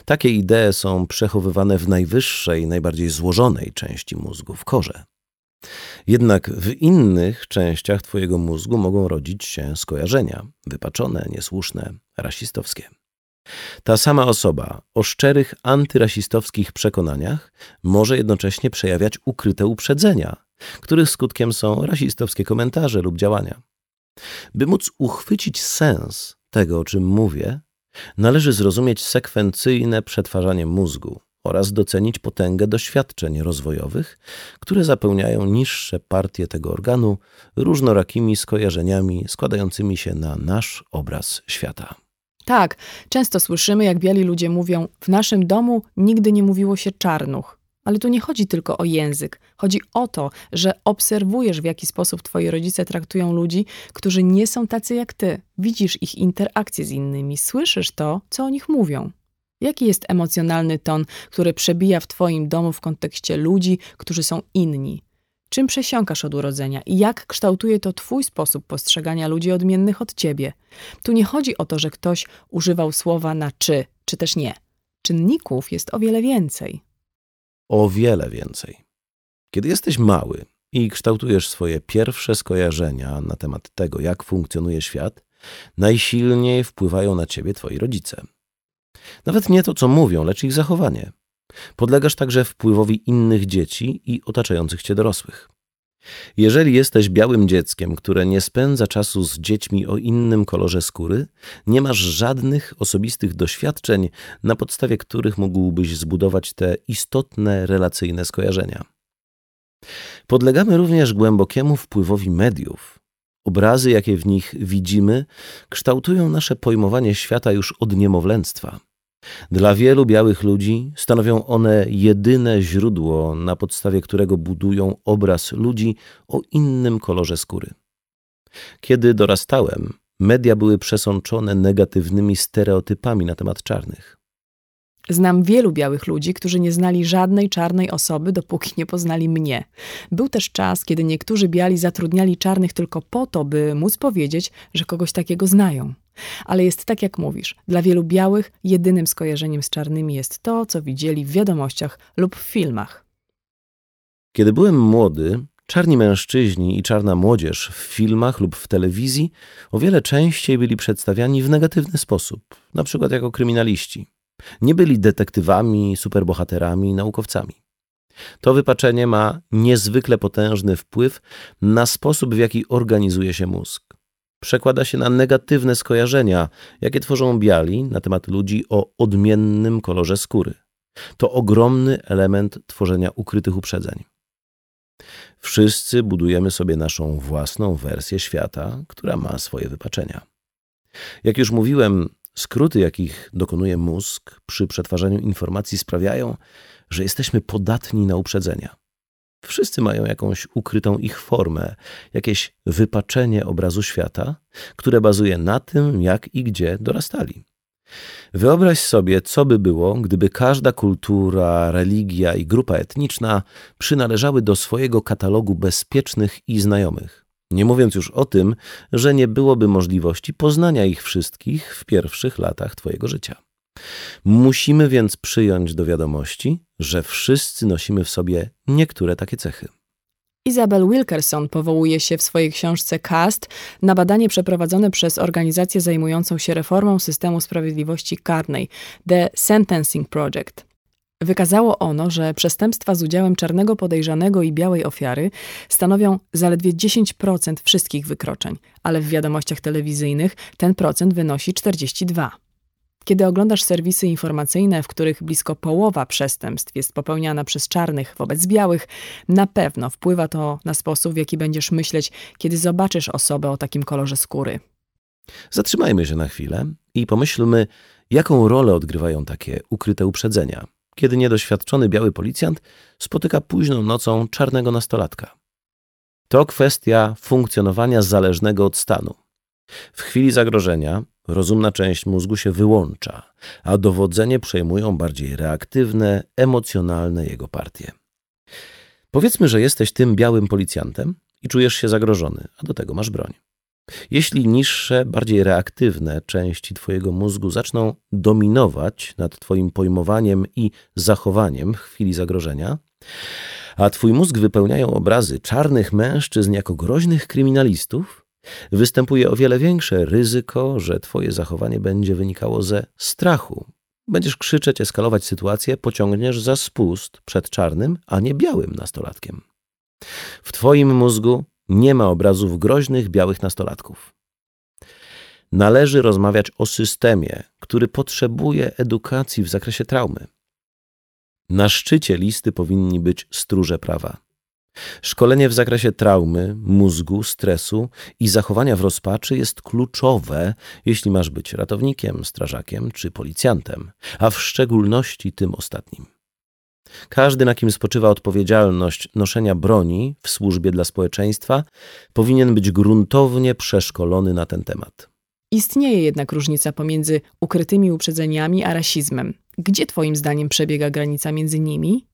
S1: Takie idee są przechowywane w najwyższej, najbardziej złożonej części mózgu, w korze. Jednak w innych częściach Twojego mózgu mogą rodzić się skojarzenia wypaczone, niesłuszne, rasistowskie. Ta sama osoba o szczerych antyrasistowskich przekonaniach może jednocześnie przejawiać ukryte uprzedzenia, których skutkiem są rasistowskie komentarze lub działania. By móc uchwycić sens tego, o czym mówię, należy zrozumieć sekwencyjne przetwarzanie mózgu oraz docenić potęgę doświadczeń rozwojowych, które zapełniają niższe partie tego organu różnorakimi skojarzeniami składającymi się na nasz obraz świata.
S2: Tak, często słyszymy, jak biali ludzie mówią: W naszym domu nigdy nie mówiło się czarnuch. Ale tu nie chodzi tylko o język. Chodzi o to, że obserwujesz, w jaki sposób twoi rodzice traktują ludzi, którzy nie są tacy jak ty. Widzisz ich interakcje z innymi, słyszysz to, co o nich mówią. Jaki jest emocjonalny ton, który przebija w twoim domu w kontekście ludzi, którzy są inni? Czym przesiąkasz od urodzenia i jak kształtuje to Twój sposób postrzegania ludzi odmiennych od Ciebie? Tu nie chodzi o to, że ktoś używał słowa na czy, czy też nie. Czynników jest o wiele więcej.
S1: O wiele więcej. Kiedy jesteś mały i kształtujesz swoje pierwsze skojarzenia na temat tego, jak funkcjonuje świat, najsilniej wpływają na ciebie twoi rodzice. Nawet nie to, co mówią, lecz ich zachowanie. Podlegasz także wpływowi innych dzieci i otaczających cię dorosłych. Jeżeli jesteś białym dzieckiem, które nie spędza czasu z dziećmi o innym kolorze skóry, nie masz żadnych osobistych doświadczeń, na podstawie których mógłbyś zbudować te istotne relacyjne skojarzenia. Podlegamy również głębokiemu wpływowi mediów. Obrazy, jakie w nich widzimy, kształtują nasze pojmowanie świata już od niemowlęctwa. Dla wielu białych ludzi stanowią one jedyne źródło, na podstawie którego budują obraz ludzi o innym kolorze skóry. Kiedy dorastałem, media były przesączone negatywnymi stereotypami na temat czarnych.
S2: Znam wielu białych ludzi, którzy nie znali żadnej czarnej osoby, dopóki nie poznali mnie. Był też czas, kiedy niektórzy biali zatrudniali czarnych tylko po to, by móc powiedzieć, że kogoś takiego znają. Ale jest tak, jak mówisz. Dla wielu białych jedynym skojarzeniem z czarnymi jest to, co widzieli w wiadomościach lub w filmach.
S1: Kiedy byłem młody, czarni mężczyźni i czarna młodzież w filmach lub w telewizji o wiele częściej byli przedstawiani w negatywny sposób, na przykład jako kryminaliści. Nie byli detektywami, superbohaterami, naukowcami. To wypaczenie ma niezwykle potężny wpływ na sposób, w jaki organizuje się mózg. Przekłada się na negatywne skojarzenia, jakie tworzą biali na temat ludzi o odmiennym kolorze skóry. To ogromny element tworzenia ukrytych uprzedzeń. Wszyscy budujemy sobie naszą własną wersję świata, która ma swoje wypaczenia. Jak już mówiłem, Skróty, jakich dokonuje mózg przy przetwarzaniu informacji, sprawiają, że jesteśmy podatni na uprzedzenia. Wszyscy mają jakąś ukrytą ich formę, jakieś wypaczenie obrazu świata, które bazuje na tym, jak i gdzie dorastali. Wyobraź sobie, co by było, gdyby każda kultura, religia i grupa etniczna przynależały do swojego katalogu bezpiecznych i znajomych. Nie mówiąc już o tym, że nie byłoby możliwości poznania ich wszystkich w pierwszych latach Twojego życia. Musimy więc przyjąć do wiadomości, że wszyscy nosimy w sobie niektóre takie cechy.
S2: Isabel Wilkerson powołuje się w swojej książce Cast na badanie przeprowadzone przez organizację zajmującą się reformą systemu sprawiedliwości karnej, The Sentencing Project. Wykazało ono, że przestępstwa z udziałem czarnego podejrzanego i białej ofiary stanowią zaledwie 10% wszystkich wykroczeń, ale w wiadomościach telewizyjnych ten procent wynosi 42%. Kiedy oglądasz serwisy informacyjne, w których blisko połowa przestępstw jest popełniana przez czarnych wobec białych, na pewno wpływa to na sposób, w jaki będziesz myśleć, kiedy zobaczysz osobę o takim kolorze skóry.
S1: Zatrzymajmy się na chwilę i pomyślmy, jaką rolę odgrywają takie ukryte uprzedzenia, kiedy niedoświadczony biały policjant spotyka późną nocą czarnego nastolatka. To kwestia funkcjonowania zależnego od stanu. W chwili zagrożenia rozumna część mózgu się wyłącza, a dowodzenie przejmują bardziej reaktywne, emocjonalne jego partie. Powiedzmy, że jesteś tym białym policjantem i czujesz się zagrożony, a do tego masz broń. Jeśli niższe, bardziej reaktywne części Twojego mózgu zaczną dominować nad Twoim pojmowaniem i zachowaniem w chwili zagrożenia, a Twój mózg wypełniają obrazy czarnych mężczyzn jako groźnych kryminalistów, występuje o wiele większe ryzyko, że Twoje zachowanie będzie wynikało ze strachu. Będziesz krzyczeć, eskalować sytuację, pociągniesz za spust przed czarnym, a nie białym nastolatkiem. W Twoim mózgu nie ma obrazów groźnych białych nastolatków. Należy rozmawiać o systemie, który potrzebuje edukacji w zakresie traumy. Na szczycie listy powinni być stróże prawa. Szkolenie w zakresie traumy, mózgu, stresu i zachowania w rozpaczy jest kluczowe, jeśli masz być ratownikiem, strażakiem czy policjantem, a w szczególności tym ostatnim. Każdy, na kim spoczywa odpowiedzialność noszenia broni w służbie dla społeczeństwa, powinien być gruntownie przeszkolony na ten temat.
S2: Istnieje jednak różnica pomiędzy ukrytymi uprzedzeniami a rasizmem. Gdzie Twoim zdaniem przebiega granica między nimi?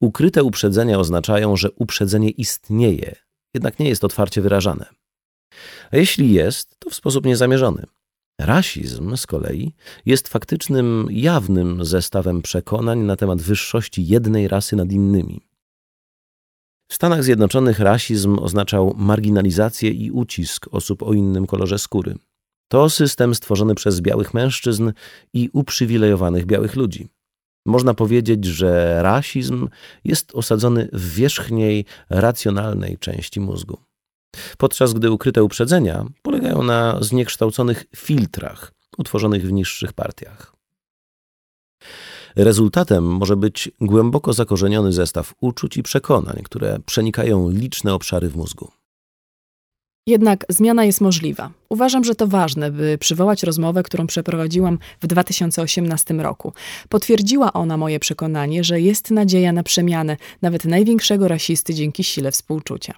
S1: Ukryte uprzedzenia oznaczają, że uprzedzenie istnieje, jednak nie jest otwarcie wyrażane. A jeśli jest, to w sposób niezamierzony. Rasizm z kolei jest faktycznym, jawnym zestawem przekonań na temat wyższości jednej rasy nad innymi. W Stanach Zjednoczonych rasizm oznaczał marginalizację i ucisk osób o innym kolorze skóry. To system stworzony przez białych mężczyzn i uprzywilejowanych białych ludzi. Można powiedzieć, że rasizm jest osadzony w wierzchniej, racjonalnej części mózgu podczas gdy ukryte uprzedzenia polegają na zniekształconych filtrach utworzonych w niższych partiach. Rezultatem może być głęboko zakorzeniony zestaw uczuć i przekonań, które przenikają liczne obszary w mózgu.
S2: Jednak zmiana jest możliwa. Uważam, że to ważne, by przywołać rozmowę, którą przeprowadziłam w 2018 roku. Potwierdziła ona moje przekonanie, że jest nadzieja na przemianę nawet największego rasisty dzięki sile współczucia.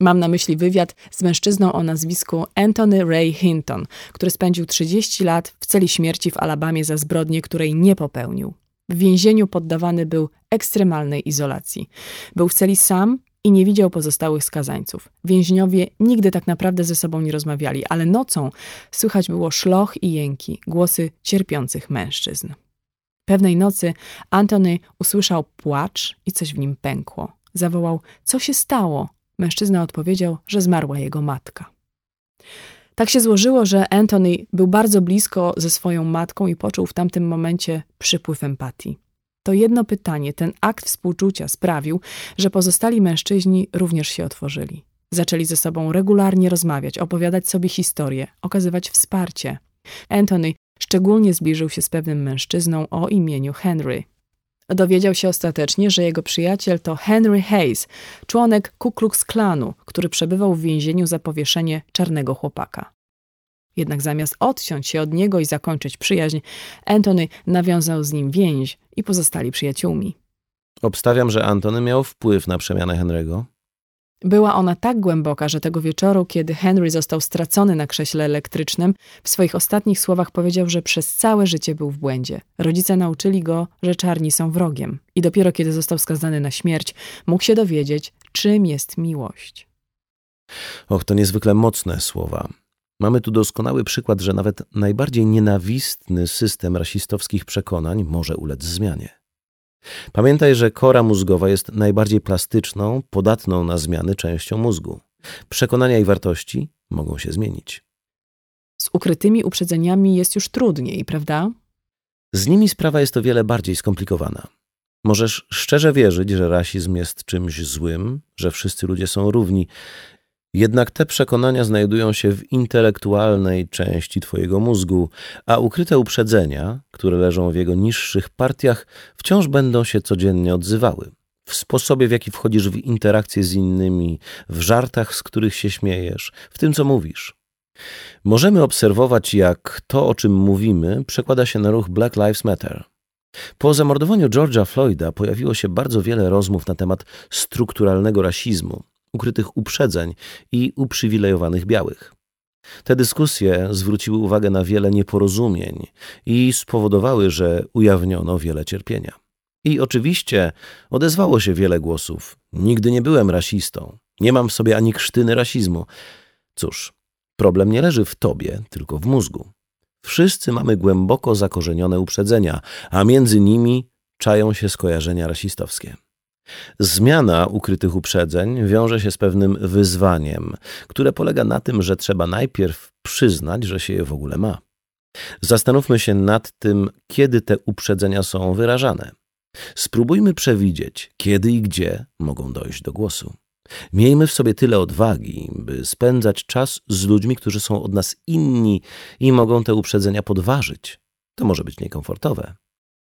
S2: Mam na myśli wywiad z mężczyzną o nazwisku Anthony Ray Hinton, który spędził 30 lat w celi śmierci w Alabamie za zbrodnię, której nie popełnił. W więzieniu poddawany był ekstremalnej izolacji. Był w celi sam i nie widział pozostałych skazańców. Więźniowie nigdy tak naprawdę ze sobą nie rozmawiali, ale nocą słychać było szloch i jęki, głosy cierpiących mężczyzn. Pewnej nocy Antony usłyszał płacz i coś w nim pękło. Zawołał: Co się stało? Mężczyzna odpowiedział, że zmarła jego matka. Tak się złożyło, że Anthony był bardzo blisko ze swoją matką i poczuł w tamtym momencie przypływ empatii. To jedno pytanie, ten akt współczucia sprawił, że pozostali mężczyźni również się otworzyli. Zaczęli ze sobą regularnie rozmawiać, opowiadać sobie historie, okazywać wsparcie. Anthony szczególnie zbliżył się z pewnym mężczyzną o imieniu Henry. Dowiedział się ostatecznie, że jego przyjaciel to Henry Hayes, członek Ku Klux Klanu, który przebywał w więzieniu za powieszenie czarnego chłopaka. Jednak zamiast odciąć się od niego i zakończyć przyjaźń, Antony nawiązał z nim więź i pozostali przyjaciółmi.
S1: Obstawiam, że Antony miał wpływ na przemianę Henry'ego.
S2: Była ona tak głęboka, że tego wieczoru, kiedy Henry został stracony na krześle elektrycznym, w swoich ostatnich słowach powiedział, że przez całe życie był w błędzie. Rodzice nauczyli go, że czarni są wrogiem. I dopiero kiedy został skazany na śmierć, mógł się dowiedzieć, czym jest miłość.
S1: Och, to niezwykle mocne słowa. Mamy tu doskonały przykład, że nawet najbardziej nienawistny system rasistowskich przekonań może ulec zmianie. Pamiętaj, że kora mózgowa jest najbardziej plastyczną, podatną na zmiany częścią mózgu. Przekonania i wartości mogą się zmienić.
S2: Z ukrytymi uprzedzeniami jest już trudniej, prawda?
S1: Z nimi sprawa jest o wiele bardziej skomplikowana. Możesz szczerze wierzyć, że rasizm jest czymś złym, że wszyscy ludzie są równi. Jednak te przekonania znajdują się w intelektualnej części Twojego mózgu, a ukryte uprzedzenia, które leżą w jego niższych partiach, wciąż będą się codziennie odzywały. W sposobie, w jaki wchodzisz w interakcje z innymi, w żartach, z których się śmiejesz, w tym, co mówisz. Możemy obserwować, jak to, o czym mówimy, przekłada się na ruch Black Lives Matter. Po zamordowaniu George'a Floyda pojawiło się bardzo wiele rozmów na temat strukturalnego rasizmu, ukrytych uprzedzeń i uprzywilejowanych białych. Te dyskusje zwróciły uwagę na wiele nieporozumień i spowodowały, że ujawniono wiele cierpienia. I oczywiście odezwało się wiele głosów. Nigdy nie byłem rasistą. Nie mam w sobie ani krztyny rasizmu. Cóż, problem nie leży w tobie, tylko w mózgu. Wszyscy mamy głęboko zakorzenione uprzedzenia, a między nimi czają się skojarzenia rasistowskie. Zmiana ukrytych uprzedzeń wiąże się z pewnym wyzwaniem, które polega na tym, że trzeba najpierw przyznać, że się je w ogóle ma. Zastanówmy się nad tym, kiedy te uprzedzenia są wyrażane. Spróbujmy przewidzieć, kiedy i gdzie mogą dojść do głosu. Miejmy w sobie tyle odwagi, by spędzać czas z ludźmi, którzy są od nas inni i mogą te uprzedzenia podważyć. To może być niekomfortowe.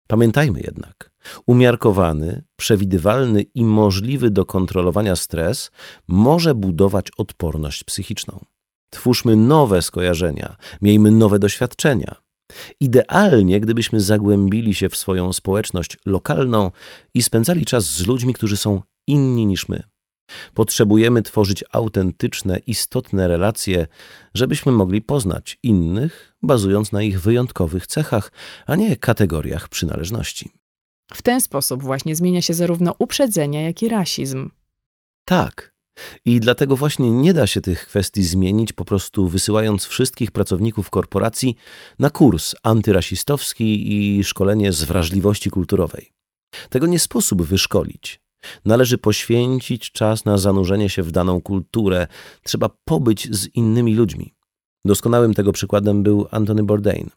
S1: Pamiętajmy jednak, umiarkowany, przewidywalny i możliwy do kontrolowania stres może budować odporność psychiczną. Twórzmy nowe skojarzenia, miejmy nowe doświadczenia. Idealnie, gdybyśmy zagłębili się w swoją społeczność lokalną i spędzali czas z ludźmi, którzy są inni niż my. Potrzebujemy tworzyć autentyczne, istotne relacje, żebyśmy mogli poznać innych, bazując na ich wyjątkowych cechach, a nie kategoriach przynależności.
S2: W ten sposób właśnie zmienia się zarówno uprzedzenia, jak i rasizm.
S1: Tak. I dlatego właśnie nie da się tych kwestii zmienić, po prostu wysyłając wszystkich pracowników korporacji na kurs antyrasistowski i szkolenie z wrażliwości kulturowej. Tego nie sposób wyszkolić. Należy poświęcić czas na zanurzenie się w daną kulturę, trzeba pobyć z innymi ludźmi. Doskonałym tego przykładem był Anthony Bourdain.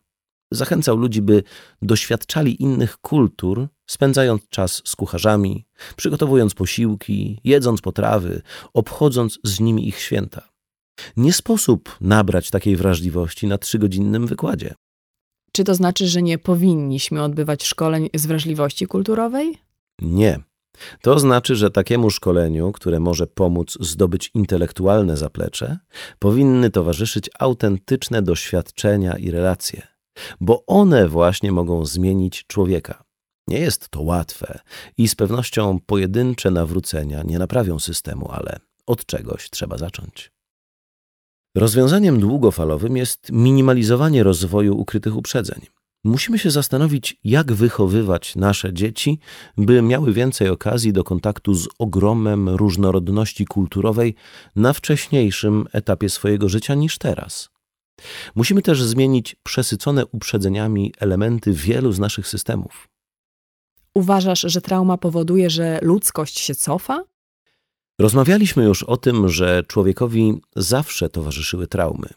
S1: Zachęcał ludzi, by doświadczali innych kultur, spędzając czas z kucharzami, przygotowując posiłki, jedząc potrawy, obchodząc z nimi ich święta. Nie sposób nabrać takiej wrażliwości na trzygodzinnym wykładzie.
S2: Czy to znaczy, że nie powinniśmy odbywać szkoleń z wrażliwości kulturowej?
S1: Nie. To znaczy, że takiemu szkoleniu, które może pomóc zdobyć intelektualne zaplecze, powinny towarzyszyć autentyczne doświadczenia i relacje, bo one właśnie mogą zmienić człowieka. Nie jest to łatwe i z pewnością pojedyncze nawrócenia nie naprawią systemu, ale od czegoś trzeba zacząć. Rozwiązaniem długofalowym jest minimalizowanie rozwoju ukrytych uprzedzeń. Musimy się zastanowić, jak wychowywać nasze dzieci, by miały więcej okazji do kontaktu z ogromem różnorodności kulturowej na wcześniejszym etapie swojego życia niż teraz. Musimy też zmienić przesycone uprzedzeniami elementy wielu z naszych systemów.
S2: Uważasz, że trauma powoduje, że ludzkość się cofa?
S1: Rozmawialiśmy już o tym, że człowiekowi zawsze towarzyszyły traumy.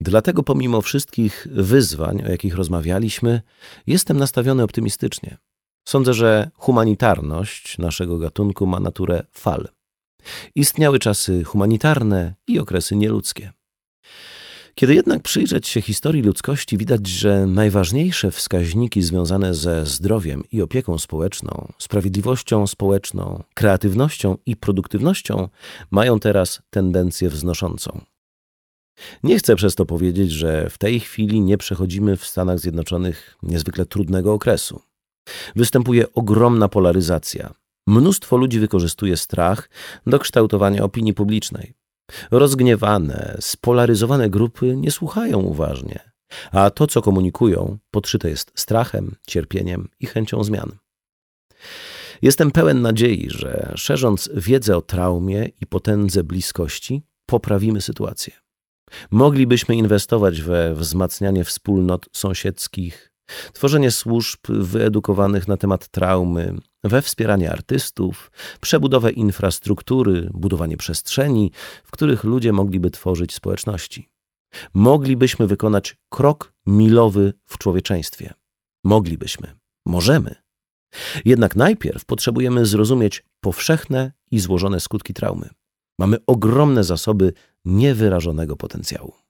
S1: Dlatego, pomimo wszystkich wyzwań, o jakich rozmawialiśmy, jestem nastawiony optymistycznie. Sądzę, że humanitarność naszego gatunku ma naturę fal. Istniały czasy humanitarne i okresy nieludzkie. Kiedy jednak przyjrzeć się historii ludzkości, widać, że najważniejsze wskaźniki związane ze zdrowiem i opieką społeczną, sprawiedliwością społeczną, kreatywnością i produktywnością mają teraz tendencję wznoszącą. Nie chcę przez to powiedzieć, że w tej chwili nie przechodzimy w Stanach Zjednoczonych niezwykle trudnego okresu. Występuje ogromna polaryzacja. Mnóstwo ludzi wykorzystuje strach do kształtowania opinii publicznej. Rozgniewane, spolaryzowane grupy nie słuchają uważnie, a to, co komunikują, podszyte jest strachem, cierpieniem i chęcią zmian. Jestem pełen nadziei, że szerząc wiedzę o traumie i potędze bliskości, poprawimy sytuację. Moglibyśmy inwestować we wzmacnianie wspólnot sąsiedzkich, tworzenie służb wyedukowanych na temat traumy, we wspieranie artystów, przebudowę infrastruktury, budowanie przestrzeni, w których ludzie mogliby tworzyć społeczności. Moglibyśmy wykonać krok milowy w człowieczeństwie. Moglibyśmy, możemy. Jednak najpierw potrzebujemy zrozumieć powszechne i złożone skutki traumy. Mamy ogromne zasoby niewyrażonego potencjału.